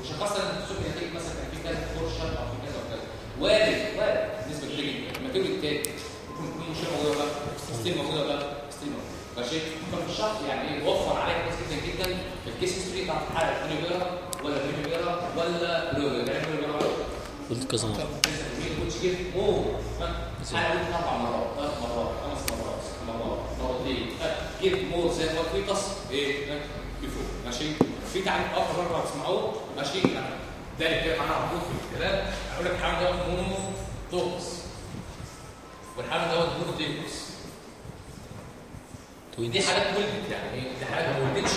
وشخصت ان الستوك نتيجه مثلا كان في كذا فورشن أو في كذا وكذا وارد وارد بالنسبة كبيره جدا لما تولد تاني يكون يكون مشكله موجوده ولا لا؟ ستيل موجوده ولا لا؟ ستيل موجوده ماشي فمش شرط يعني إيه وفر عليك ناس جدا جدا في الكيس هيستوري بتاعت الحاله بلو بيرا ولا بلو بيرا ولا بلو بيرا يعني بلو بيرا ولدت كذا مرة which give more أنا قلت أربع مرات ثلاث مرات خمس مرات ست مرات مرتين give more زي ما في إيه ماشي في تعريف اخر مره ماشي ده اللي كده معناها في الكلام لك دوت مونو توكس والحاله دوت مونو تيكوس دي حالات ولدت يعني. دي حالات ما ولدتش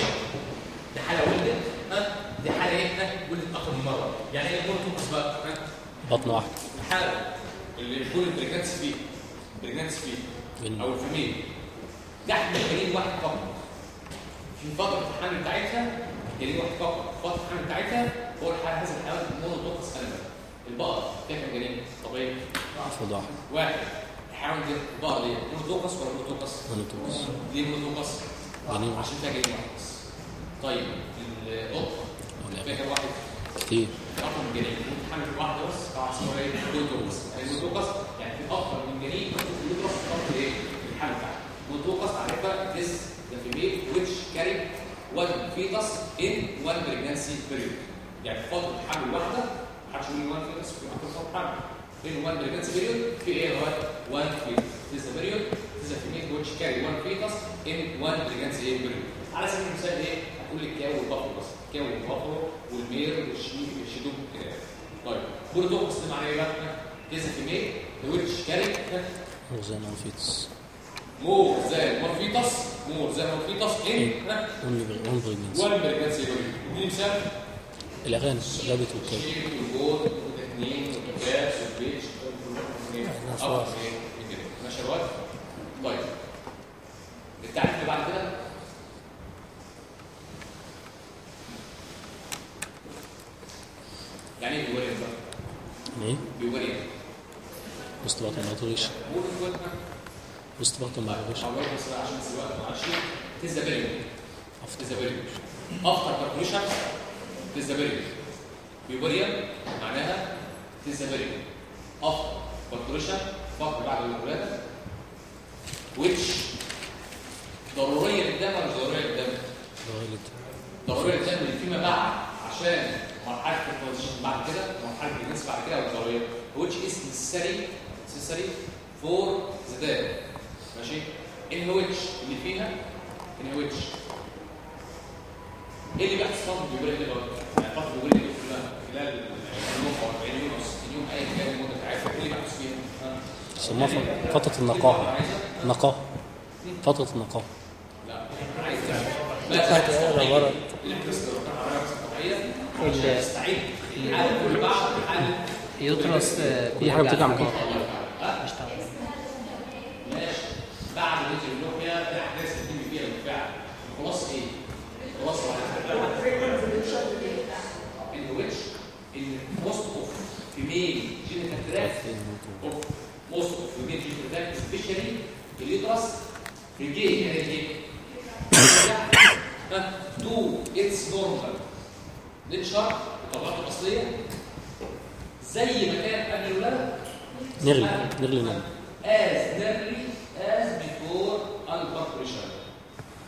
دي حالة ولدت ها؟ دي حالة إيه؟ ولدت من مرة. يعني إيه monotocous بقى بطن واحدة. الحاله اللي يكون ال pregnancy فيه. ال pregnancy فيه. أو ال female تحمل جنين واحد فقط. في فترة الحمل بتاعتها جنين واحد فقط. فترة الحمل بتاعتها هو الحاله هذه الحالات monotocous animal البقر كام جنين طبيعي. واحدة واحد. الحيوان ده البقر دي. monotocous ولا monotocous؟ monotocous. ليه monotocous؟ جنين واحد. عشان فيها جنين واحد بس طيب القطه كام واحد؟ كتير أكتر من جنين ممكن تحمل واحدة بس طبعا اسمها إيه. يعني في أكتر من يدرس في فتره إيه الحمل بتاعها polytocous تعرفها this the female which carry one fetus in one pregnancy period يعني فتره حمل واحدة محدش يقول لي one fetus في فتره حمل in one pregnancy period في إيه هو one fetus this is the period this is the female which carry one fetus على سبيل المثال إيه هتقول لي ال cow والبقر بس ال cow والبقر وال mare كده طيب polytocous ده معناه إيه بقى this is the female which carry more than one fetus more than one fetus more than one fetus in one pregnancy اديني مثال الاغاني رابط والكلب الشيك والجود آه كده ماشي واد طيب التعريف اللي بعد كده يعني إيه بقى؟ يعني إيه؟ بيوريان وسط بطن ما الجود وسط بطن ما بس عشان بس الوقت معلش تزابيليو. تزابيليو افتر كالكوليشن تزابيليو بيوريا معناها تزابيليو افتر كالكوليشن فقط بعد الولاده which ضرورية للدم ولا مش ضرورية للدم؟ غالب ضرورية للدم. اللي فيما بعد. عشان مرحله الترانزيشن بعد كده مرحله الجنس بعد كده أو ضروريه which is necessary necessary for the death ماشي in which اللي فيها in which إيه اللي بيحصل فتره الجبريه دي بقى؟ يعني فتره الجبريه دي كلها خلال 20 يوم أو 40 يوم أو 60 يوم ايا كان المده بتاعتها إيه اللي بيحصل فيها؟ ها؟ يسموها ف- فترة النقاهة نقاهة فترة النقاهة لا عايز بتاعت عشان يستعد العالم كل بعض العالم يطرس في حاجة بترجع مكانها مش ماشي بعد نزل النوبيا الاحداث اللي بتيجي فيها بالفعل خلاص إيه؟ خلاص ان ويتش ان موست اوف فيميل جينيتال تراكت اوف موست اوف فيميل جينيتال تراكت سبيشالي اليوترس ريجين يعني إيه؟ تو اتس نورمال نيتشر بطبيعته الاصليه زي ما كان قبل الولاده نغلي نغلي نعم as nearly as before unculturation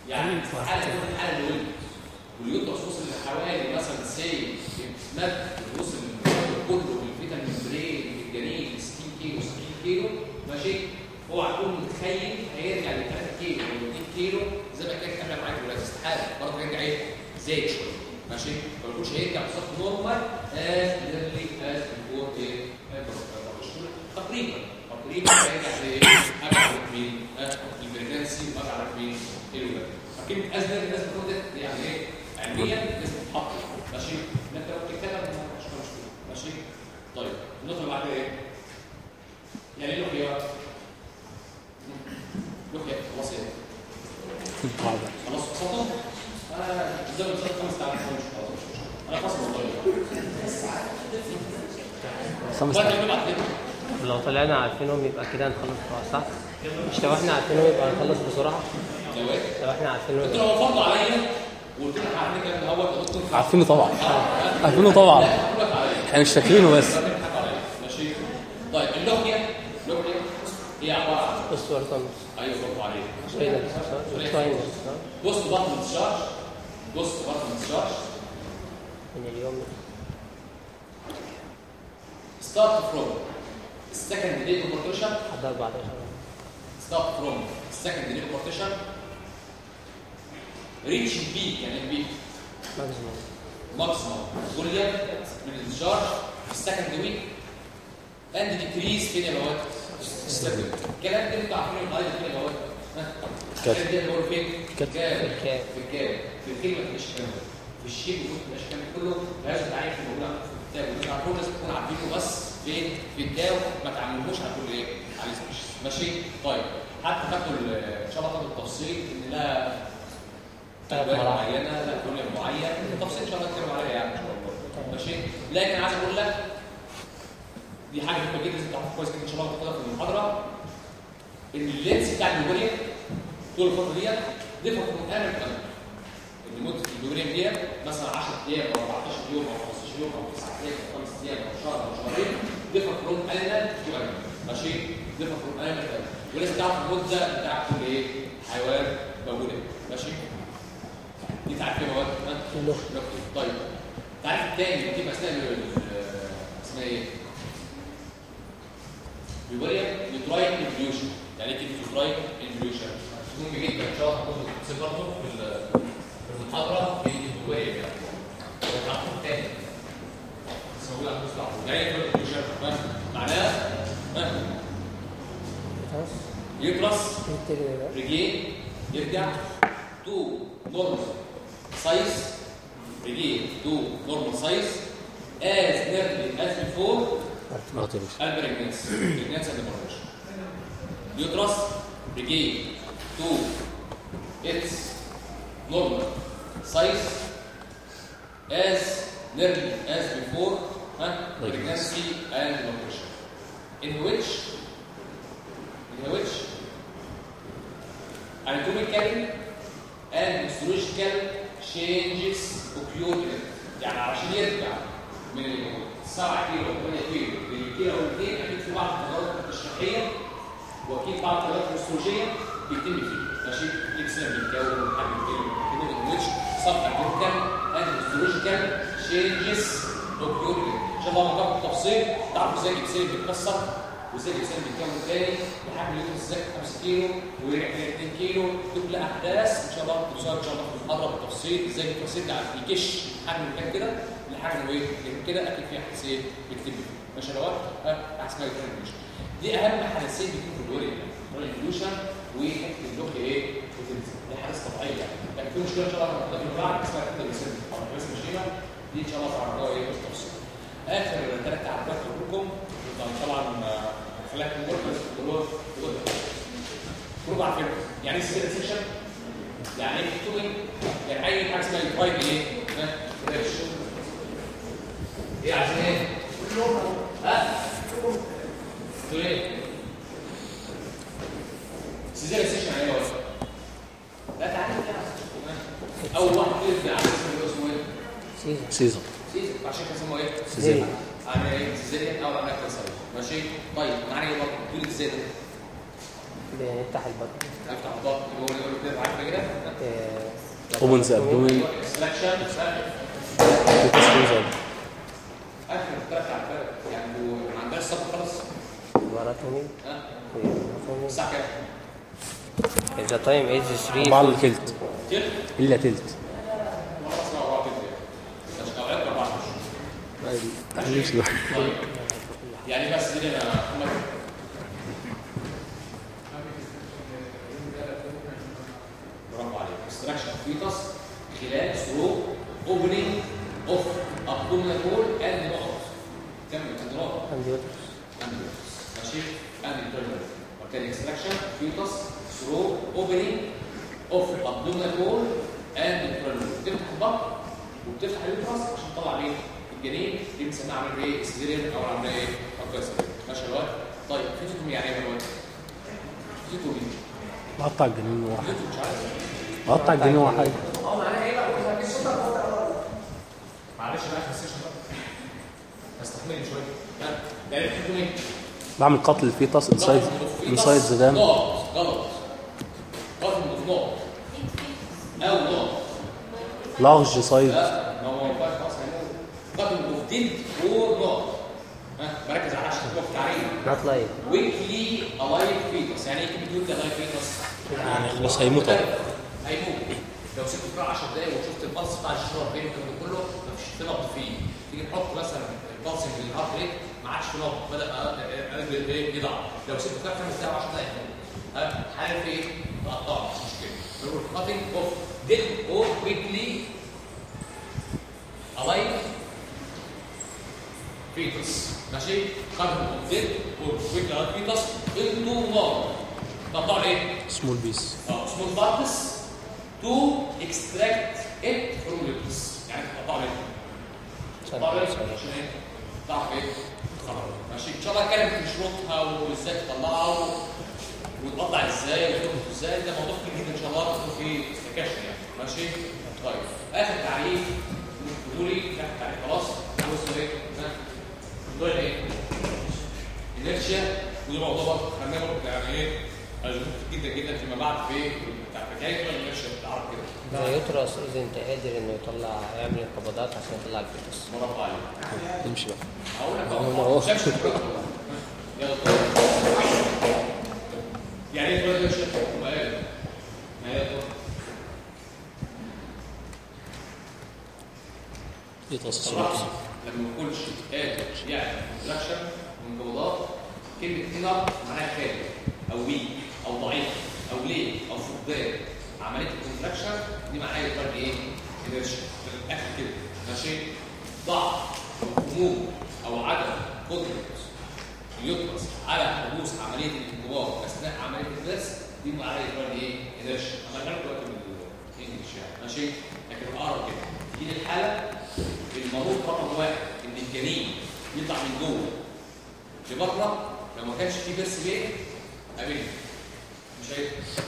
يعني في حالة كل الحاله اللي ولد واليوترس وصل لحوالي مثلا سي مد وصل كله بالفيتامين برين بالجنين 60 كيلو 70 كيلو. ماشي؟ اوعى تكون متخيل هيرجع ل 3 كيلو ولا 2 كيلو زي ما كان قبل معاك الولاده استحالة. برضه هيرجع إيه؟ زايد شوية. ماشي؟ بيكونش هيرجع بصفه normal as as before إيه تقريبا تقريبا هيرجع؟ أبعد مين؟ ال pregnancy وابعد مين؟ الولاده فكلمه as as before ده يعني إيه؟ علميا لازم تتحط ماشي؟ ما أنت لو بتتكلم مش مشكله ماشي؟ طيب النقطة اللي بعدها إيه؟ يعني إيه لوحيا؟ لوحيا خلاص إيه؟ خلاص؟ أنا قدام الوصلت خمس ساعات مش خلاص أنا والله لو طلعنا عارفينهم يبقى كده هنخلص بسرعة صح؟ مش لو إحنا عارفينهم يبقى هنخلص بسرعة. لو إيه؟ لو إحنا عارفينهم يبقى لو فرضوا عليا وقلت لك عارفين الكلام ده هو يا دكتور عارفينه طبعا. عارفينه طبعا إحنا مش فاكرينه بس. ماشي طيب اللوحيا اللوحيا هي عباره عن الصور طنس أيوه برافو عليك بص بطن الشارج بص بطن الشارج من اليوم ستارت فروم السكند دي كومبورتيشن لحد 14 ستارت فروم السكند دي كومبورتيشن ريتش بيك يعني البيك ماكسيموم ماكسيمم فوليوم من الشارج في السكند ويك اند ديكريز فين يا بوات الكلام ده أنتوا عارفينه الغالب فين يا بوات. الكلام ده بقول فين في الكام. في الكام في الكلمة مش كام في الشيء بيقول مش كام كله لازم تعرف الموضوع في الكتاب. ولازم تعرفوا لازم تكون عارفينه بس فين في الكاو ما تعملوش على كل إيه على السبيش ماشي؟ طيب حتى ال- إن شاء الله خدتوا التفصيل إن لا مراحل. معينة لا كل معين. التفصيل إن شاء الله نتكلم عليها يعني. ان شاء الله ماشي؟ لكن عايز أقول لك دي حاجة مهمه جدا لازم تعرفها كويس جدا إن شاء الله تاخدها في المحاضرة. ان ال length بتاع الميموريا طول الفترة ديت differ from ان ان ان مدة الميموريا ديت مثلا 10 أيام أو 14 يوم أو 15 يوم أو 9 أيام أو 5 أيام أو شهر أو شهرين differ from animal to animal ماشي؟ differ from ان ان ولازم تعرف المدة بتاع كل إيه؟ حيوان موجودة. ماشي؟ دي تعريف إيه مواد. طيب. التعريف الثاني ال- ال- اسمها إيه؟ بيوريك uterine involution يعني إيه كلمه uterine involution؟ مهم جدا. إن شاء الله هناخد برضه في المحاضره في ال puerperium يعني التعريف الثاني على المصطلح يعني إيه نيوترايل انفليوشن؟ معناه ها؟ يدرس رجليه يرجع تو نورمال سايز رجليه تو نورمال سايز nearly as before مرتين البريجنس البريجنس اند بروجريشن يدرس رجليه تو its normal size as nearly as before huh? pregnancy and nutrition in which in which anatomical and physiological changes occur يعني عشان يرجع من السبعة كيلو 8 كيلو للكيلو أو الاثنين أكيد في بعض التغيرات التشريحيه واكيد بعض التغيرات الفسيولوجيه بيتم فيه ماشي اكسنا بيتكون حاجة كده من ويتش سب اناتوميكال اند فيزيولوجيكال تشينجز اوكيور إن شاء الله لما ناخد التفصيل تعرفوا إزاي الاكسين بيتكسر وإزاي الاكسين بيتكون تاني لحد اليوم إزاي؟ 5 كيلو. تاني 2 كيلو. كلها أحداث إن شاء الله إن شاء الله في بالتفصيل. إزاي التفصيل ده يكش حجم المكان كده؟ لحجم إيه كده. أكيد في إيه بيكتب ماشي يا احداث اسمها الكونفيوجن دي أهم حدثين بيكونوا في الوري الكونفيوجن وحته اللوك إيه؟ وتنزل. دي حدث طبيعيه يعني. لكن في مشكلة إن شاء الله هناخدها في بعض اسمها كده بيسمى أو مشينا دي إن شاء الله تعرفوها إيه؟ بالتفصيل آخر ثلاث تعريفات لكم طبعا آه، خلاكم مركز تقولوا تقولوا كلكم عارفين يعني إيه سيكشن يعني إيه توين يعني أي حاجة اسمها الفايل إيه؟ fresh. إيه عشان إيه؟ ها؟ تقول إيه؟ Caesar section يعني إيه بقى اول واحد في العالم اسمه اسمه إيه؟ Caesar Caesar Caesar عشان كده اسمه إيه؟ Caesar عامل إيه؟ cesarean أو عمليه قيصريه ماشي؟ طيب معنى إيه برضه؟ تقول إزاي؟ بنفتح البطن افتح البطن اللي هو اللي كده عارفه كده؟ آه، open the abdomen سيزر اخر ثلاث عارفه يعني هو ما عندهاش صبر خالص باراتومي ها؟ الساعة كام؟ If the time is 3 أربعة إلا تلت تلت إلا تلت خلاص اسمها اربعه تلت مش اوقات 14 معلش ده. طيب يعني بس محمد برافو عليك fetus خلال through opening of abdominal wall and نقط كمل اضراب ماشي and وبالتالي extraction fetus through opening of abdominal wall and internal تفتح البطن وبتفتح ال uterus عشان تطلع إيه الجنين. دي بنسميها عمليه إيه؟ cesarean أو عمليه إيه؟ القيصريه ماشي يا واد طيب fetotomy يعني إيه يا واد fetotomy قطع الجنين واحد. fetotomy مش عارف قطع الجنين واحد. آه معناها إيه بقى معلش بقى في ال session بقى. استحملني شوية. يعني بعمل قتل ال fetus inside inside dam غلط غلط غلط نقط أو نقط لارج سايد لا ما هو قتل of dead or نقط ها بركز على عشان تبقى في التعريف live. weakly alive fetus يعني إيه weakly alive fetus؟ يعني خلاص هيموت. هيموت. لو سبت فيه 10 دقايق وشفت ال pulse بتاع الشهر فين والكلام ده كله مفيش في نبض فيه. تيجي تحط مثلا ال pulse في ال heart rate ما عادش نبض بدأ قلب إيه يضعف. لو سبته كده خمس دقايق 10 دقايق ها في إيه؟ تقطع مش مشكلة. نقول cutting of dead or weakly alive fetus ماشي cutting of dead or weakly alive fetus into نار تقطع إيه؟ small pieces small parts to extract it from lipids يعني تقطع إيه؟ تقطع إيه؟ عشان إيه؟ تعرف إيه؟ ماشي ان شاء الله اتكلم في شروطها وازاي تطلعها وتقطع إزاي وتربط إزاي ده موضوع كبير جدا ان شاء الله تدخل فيه سكاشن يعني ماشي؟ طيب آخر تعريف آخر تعريف خلاص بص إيه؟ ها؟ موضوع إيه؟ inertia ودي موضوع خلينا برضه يعني إيه جدا جدا فيما بعد في حكايه ال inertia بالعربي كده The uterus isn't قادر إنه يطلع يعمل انقباضات عشان يطلع ال fetus مربع عليه تمشي بقى هقول لك هو- أهو يلا يعني إيه ال inertia؟ ما هي ما هي الرأس لما ما يكونش قادر يعمل contraction وانقباضات كلمة هنا معناها خارج أو weak أو ضعيف أو ليه أو فقدان. عملية ال contraction دي معناها يبقى إيه؟ inertia في الآخر كده. ماشي ضعف خمول أو عدم قدرة اليوترس على حدوث عملية الانقباض أثناء عملية البث دي معناها يبقى إيه؟ انرشيا أما كان دلوقتي بالإنجلش يعني. ماشي لكن أقرب كده. دي الحالة الموضوع رقم واحد. إن الجنين يطلع من جوه. لبره لو ما كانش في بيرس بيت قابلني مش هيطلع.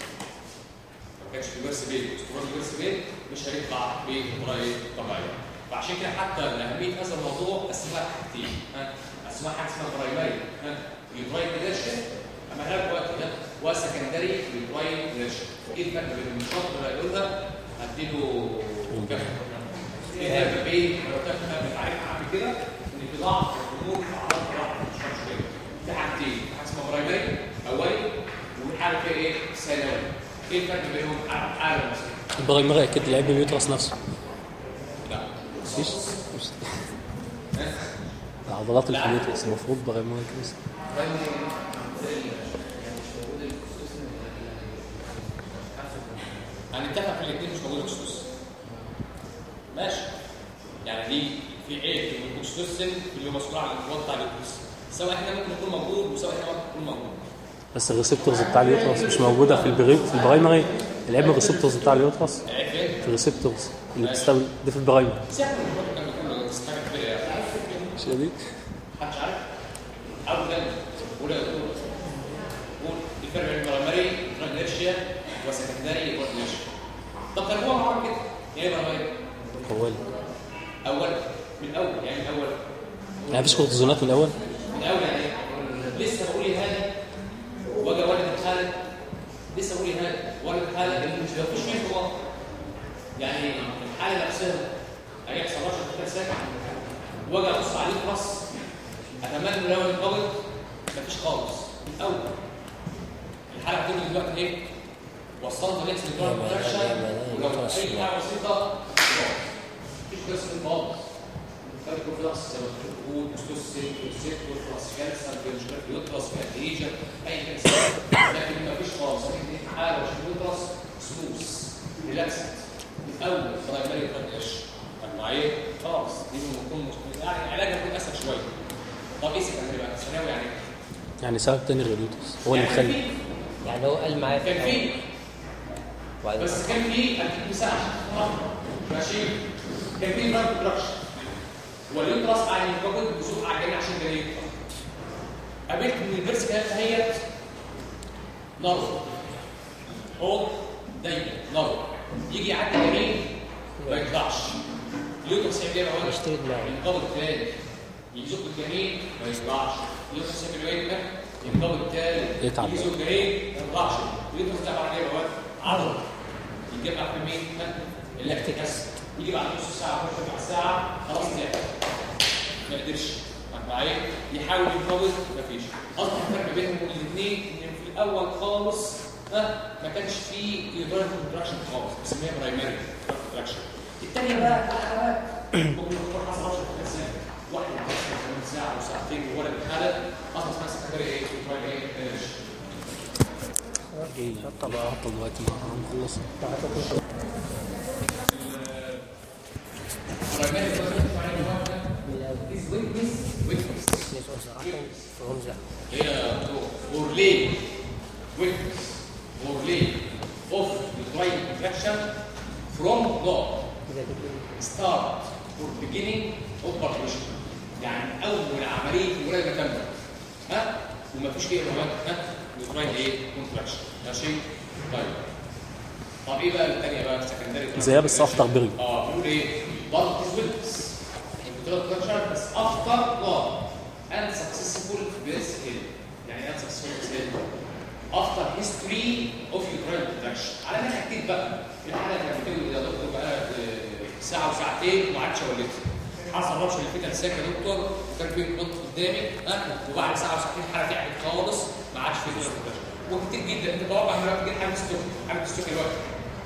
ما كانش في بيرس بيت استمرار بيرس بيت مش هيطلع بطريقه طبيعيه فعشان كده حتى لأهمية هذا الموضوع قسمها حاجتين ها؟ قسمها حاجة اسمها برايمري البرايم ريليشن أما هلاك وقت ده وسكندري البرايم ريليشن. إيه الفرق بين النشاط اللي هيقولها هديله كام الفرق بين لو تفهم بتعرف عامل كده إن في ضعف الأمور في أعراض ضعف مش مشكله في حاجتين. حاجة اسمها برايمري أولي وحاله فيها إيه؟ ثانوي إيه الفرق بينهم؟ حاله مثلا البرايمري أكيد لعيب اليوترس نفسه. لا. مفيش؟ عضلات الفيوترس المفروض برايمري كده هنتفق في الاثنين مش موجود اكسوس ماشي. يعني دي في عيب في الاكسوسين اللي مسؤول عن الانقباض بتاع الاكسوس سواء إحنا ممكن يكون موجود وسواء إحنا ممكن يكون موجود. بس ال receptors بتاع ال uterus مش موجودة في ال pri في ال primary. العيب من ال receptors بتاع ال uterus فين؟ في ال receptors. اللي بتستخدم دي في ال primary. مش دي؟ محدش عارف؟ ابدا ولا دكتور قول. الفرق بين ال primary inertia و secondary inertia. طب كان هو معاهم كده. إيه إيه طوال اول من الأول يعني من الأول. يعني مفيش كورتيزونات من الأول. من الأول يعني؟ لسه بقول هذا واجي ولد الحاله لسه بقول هذا ولد الحاله اللي مش مفيش فيه انضباط يعني الحالة نفسها احصل رشد كده ساكن واجي ابص عليه خلاص أتمنى لو ينضبط مفيش خالص. من الأول. الحالة هتقول دلوقتي إيه وصلنا ليكس للدرجه بروتكشن ولو اي حاجة بسيطة قصه خالص فرق فلكس زي ما بتقول استوسيت وسيت وفلكس كالسيوم بيرجر يوترس كاتيجر اي كان لكن ما فيش خالص لكن دي حاله مش يوترس سلوس ريلاكسد من اول برايمري كونتش معايا خلاص دي بتكون مش- يعني علاجها بيكون اسهل شوية طب إيه سكندري بقى؟ ثانوي يعني سبب تاني الريدوتس هو اللي مخلي في- يعني هو قال معايا في كان في بس كان في اديك عشان تفهم ماشي كان في دراج برودكشن واليوترس قاعد يتواجد بصوت عجلاني عشان ده يكبر قابلت ان البرس كانت هي نار حوض ضيق نار يجي يعدي جنين ما يطلعش اليوترس يعمل إيه بقى؟ يشتري دماغه. ينقبض تاني يزق الجنين ما يطلعش اليوترس يعمل إيه بقى؟ ينقبض تاني يتعب. يزق الجنين ما يطلعش اليوترس ده عباره عن إيه بقى؟ عضله يجيب بعد مين؟ اللاكتيك اسيد يجي بعد نص ساعة ربع ساعة خلاص تعب ما قدرش معايا؟ يحاول يتجوز مفيش أصلا الفرق بينهم الاثنين إن في الأول خالص ها ما كانش فيه يوتراين كونتراكشن خالص. بنسميها برايمري كونتراكشن الثانية بقى بقى ممكن يكون حصل 10 سنه واحد بس من ساعة وساعتين وولد الحاله أصلا اسمها سكندري إيه إيه فينش إيه طب هبطل دلوقتي ما هنخلص برايمري كونتراكشن معناها من الأول. is weakness weakness يسوع صراحة وهمزة هي اورلي ويكنس اورلي اوف دراي انفكشن فروم نوت ستارت اور بيجينينج اوف بارتيشن يعني اول عمليه الولاده تمت ها ومفيش فيها كمان ها دراي إيه ماشي طيب طب إيه بقى الثانية بقى السكندري زيها اخطر بري آه بيقول إيه برضه ويلبس انترودكشن بس افتر لا and successful breast health يعني إيه successful breast health after history of uterine contraction على ما حكيت بقى. الحالة كانت بتولد يا دكتور بقى آه، ساعة وساعتين وما عادش ولدت حصل rupture ال fetal sac يا دكتور وكان في بنت قدامي. ها؟ وبعد ساعة وساعتين الحاله تعبت خالص ما عادش في contraction وكتير جدا. أنت توقع إن دلوقتي جيت حاله dystocia. حاله dystocia دلوقتي.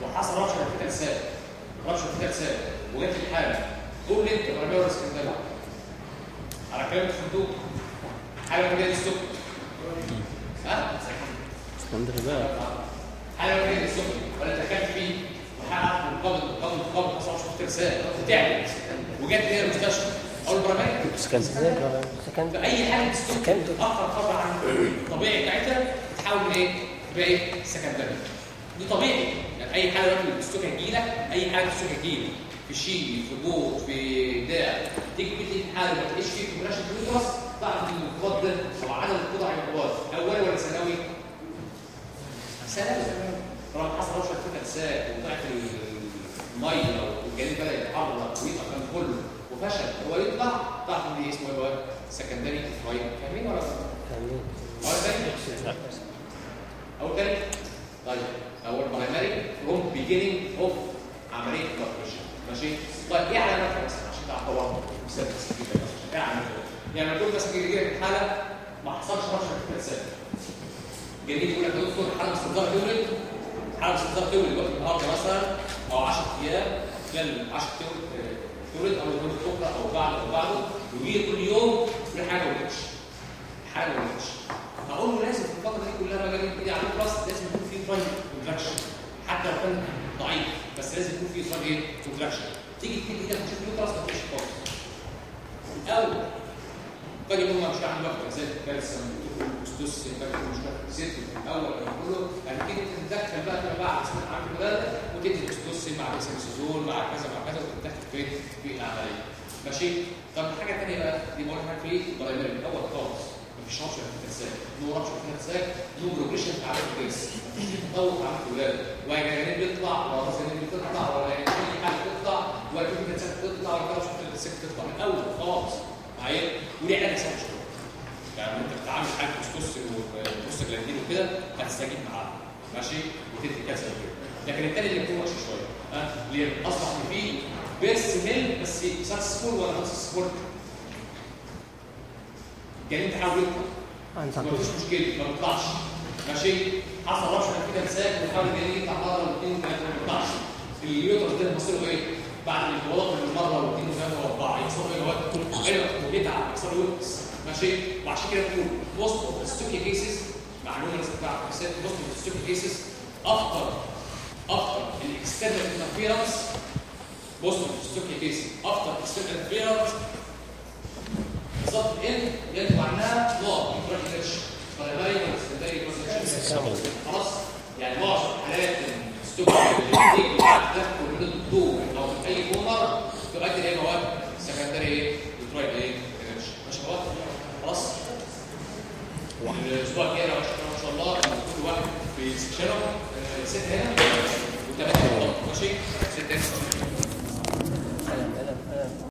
وحصل rupture ال fetal sac rupture ال fetal sac وجت الحالة. قول لي أنت primary ولا secondary؟ على كلام الصندوق. حاله جاية ستوك ها؟ اسكندري بقى. حاله جاية ستوك ولا دخلت فيه وحقق مقابل مقابل مقابل حصل ربش الفيتال ساك تعبت وجت هي المستشفى. أو البراميل اسكندري إزاي بقى؟ سكن في أي حاله سكند. تتاخر فتره عن الطبيعي بتاعتها. تحاول إيه؟ تبقى إيه؟ سكندري دي طبيعي. يعني أي حاله الستوك هيجيلك أي حاله الستوك هيجيلك في شيء في بوت في بتاع. تيجي حاله ما تلاقيش فيه كومبريشن يوترس تعرف ان ده أو عدد القطع الانقباض اولي ولا ثانوي؟ ثانوي. طبعا حصل رشوه في الساق وضعت المية والجنين بدا يتحرك كان كله. وفشل. هو يطلع تعرف ان اسمه إيه بقى؟ سكندري فايل فاهمين ولا؟ لا؟ فاهمين. أول تاني. اول تاني طيب. أول برايمري فروم بيجيننج اوف عمليه الكابريشن ماشي؟ طيب إيه علاماتها مثلا عشان تعرف طبعا مثال كده بس. إيه علاماتها يعني تقول مثلا يجي لك حالة ما حصلش رشوه في الساق جميل يقول لك يا دكتور حالة استنزاف تولد. حالة استنزاف تولد دلوقتي النهارده مثلا أو 10 أيام. خلال 10 تولد تولد أو تولد بكرة أو بعده أو بعده. ويجي كل يوم في حاجة ما ولدتش حاجة ما ولدتش هقول له لازم في الفترة دي كلها ما جاي ايدي على راس لازم يكون في فاين كونتراكشن حتى لو كان ضعيف بس لازم يكون في فاين إيه؟ كونتراكشن تيجي تيجي تشوف اليوترس ما فيش خالص. أو قد يكون مش عنده وقت زي الكالسيوم والستوس مش ست في الأول كان كله يعني تيجي تتدخل بقى اسمها عامل الولاده وتدي الاستوس مع السنسوزول مع كذا مع كذا وتتدخل في في العملية. ماشي؟ طب حاجة ثانية بقى دي بقول لك في البرايمري. من الأول خالص. بيشربش نقش ولا تكساك نو رابش ولا تكساك نو بروجريشن في عدد الجنس مفيش تطور في عدد الولاده ولا جنين بيطلع ولا راس جنين بتطلع ولا اي حاجة بتطلع ولا في تكساك بتطلع ولا رابش ولا بتطلع من اول خالص معايا وليه علاج سهل شوية يعني انت بتتعامل حاجة بوستوستر جلاندين وكده هتستجيب معاها ماشي وتدي كسر وكده لكن التاني اللي بيكون وحش شوية ها ليه اصبح فيه ميل بس سكسسفول ولا سكسسفول جايين تحاول يطلع. انت ما فيش مشكلة ما بيطلعش ماشي؟ حصل ربشه كده مساك وحاول جاي يطلع مره واثنين وثلاثه ما بيطلعش اليوتر ده مصيره إيه؟ بعد الانطلاق من مره واثنين وثلاثه وأربعة. يحصل إيه الوقت؟ أيوه بيتعب يحصل ويكس ماشي؟ وعشان كده بنقول موست اوف ستوكي كيسز معلومة لازم تعرف موست اوف ستوكي كيسز اخطر اخطر الاكسترنال انترفيرنس اوف ستوكي كيسز اخطر اكسترنال انترفيرنس بالظبط. ان ينتج عنها نوع انتراكتش طيباري ولا سكندري خلاص؟ يعني معظم حالات الستوك اللي تدخل من الدكتور أو من أي بومر تؤدي إلى مواد سكندري إيه؟ ديترويت إيه؟ ماشي؟ خلاص؟ الأسبوع الجاي لو إن شاء الله كل واحد في سكشنه ست هنا. وثلاثه ماشي؟ ست هنا.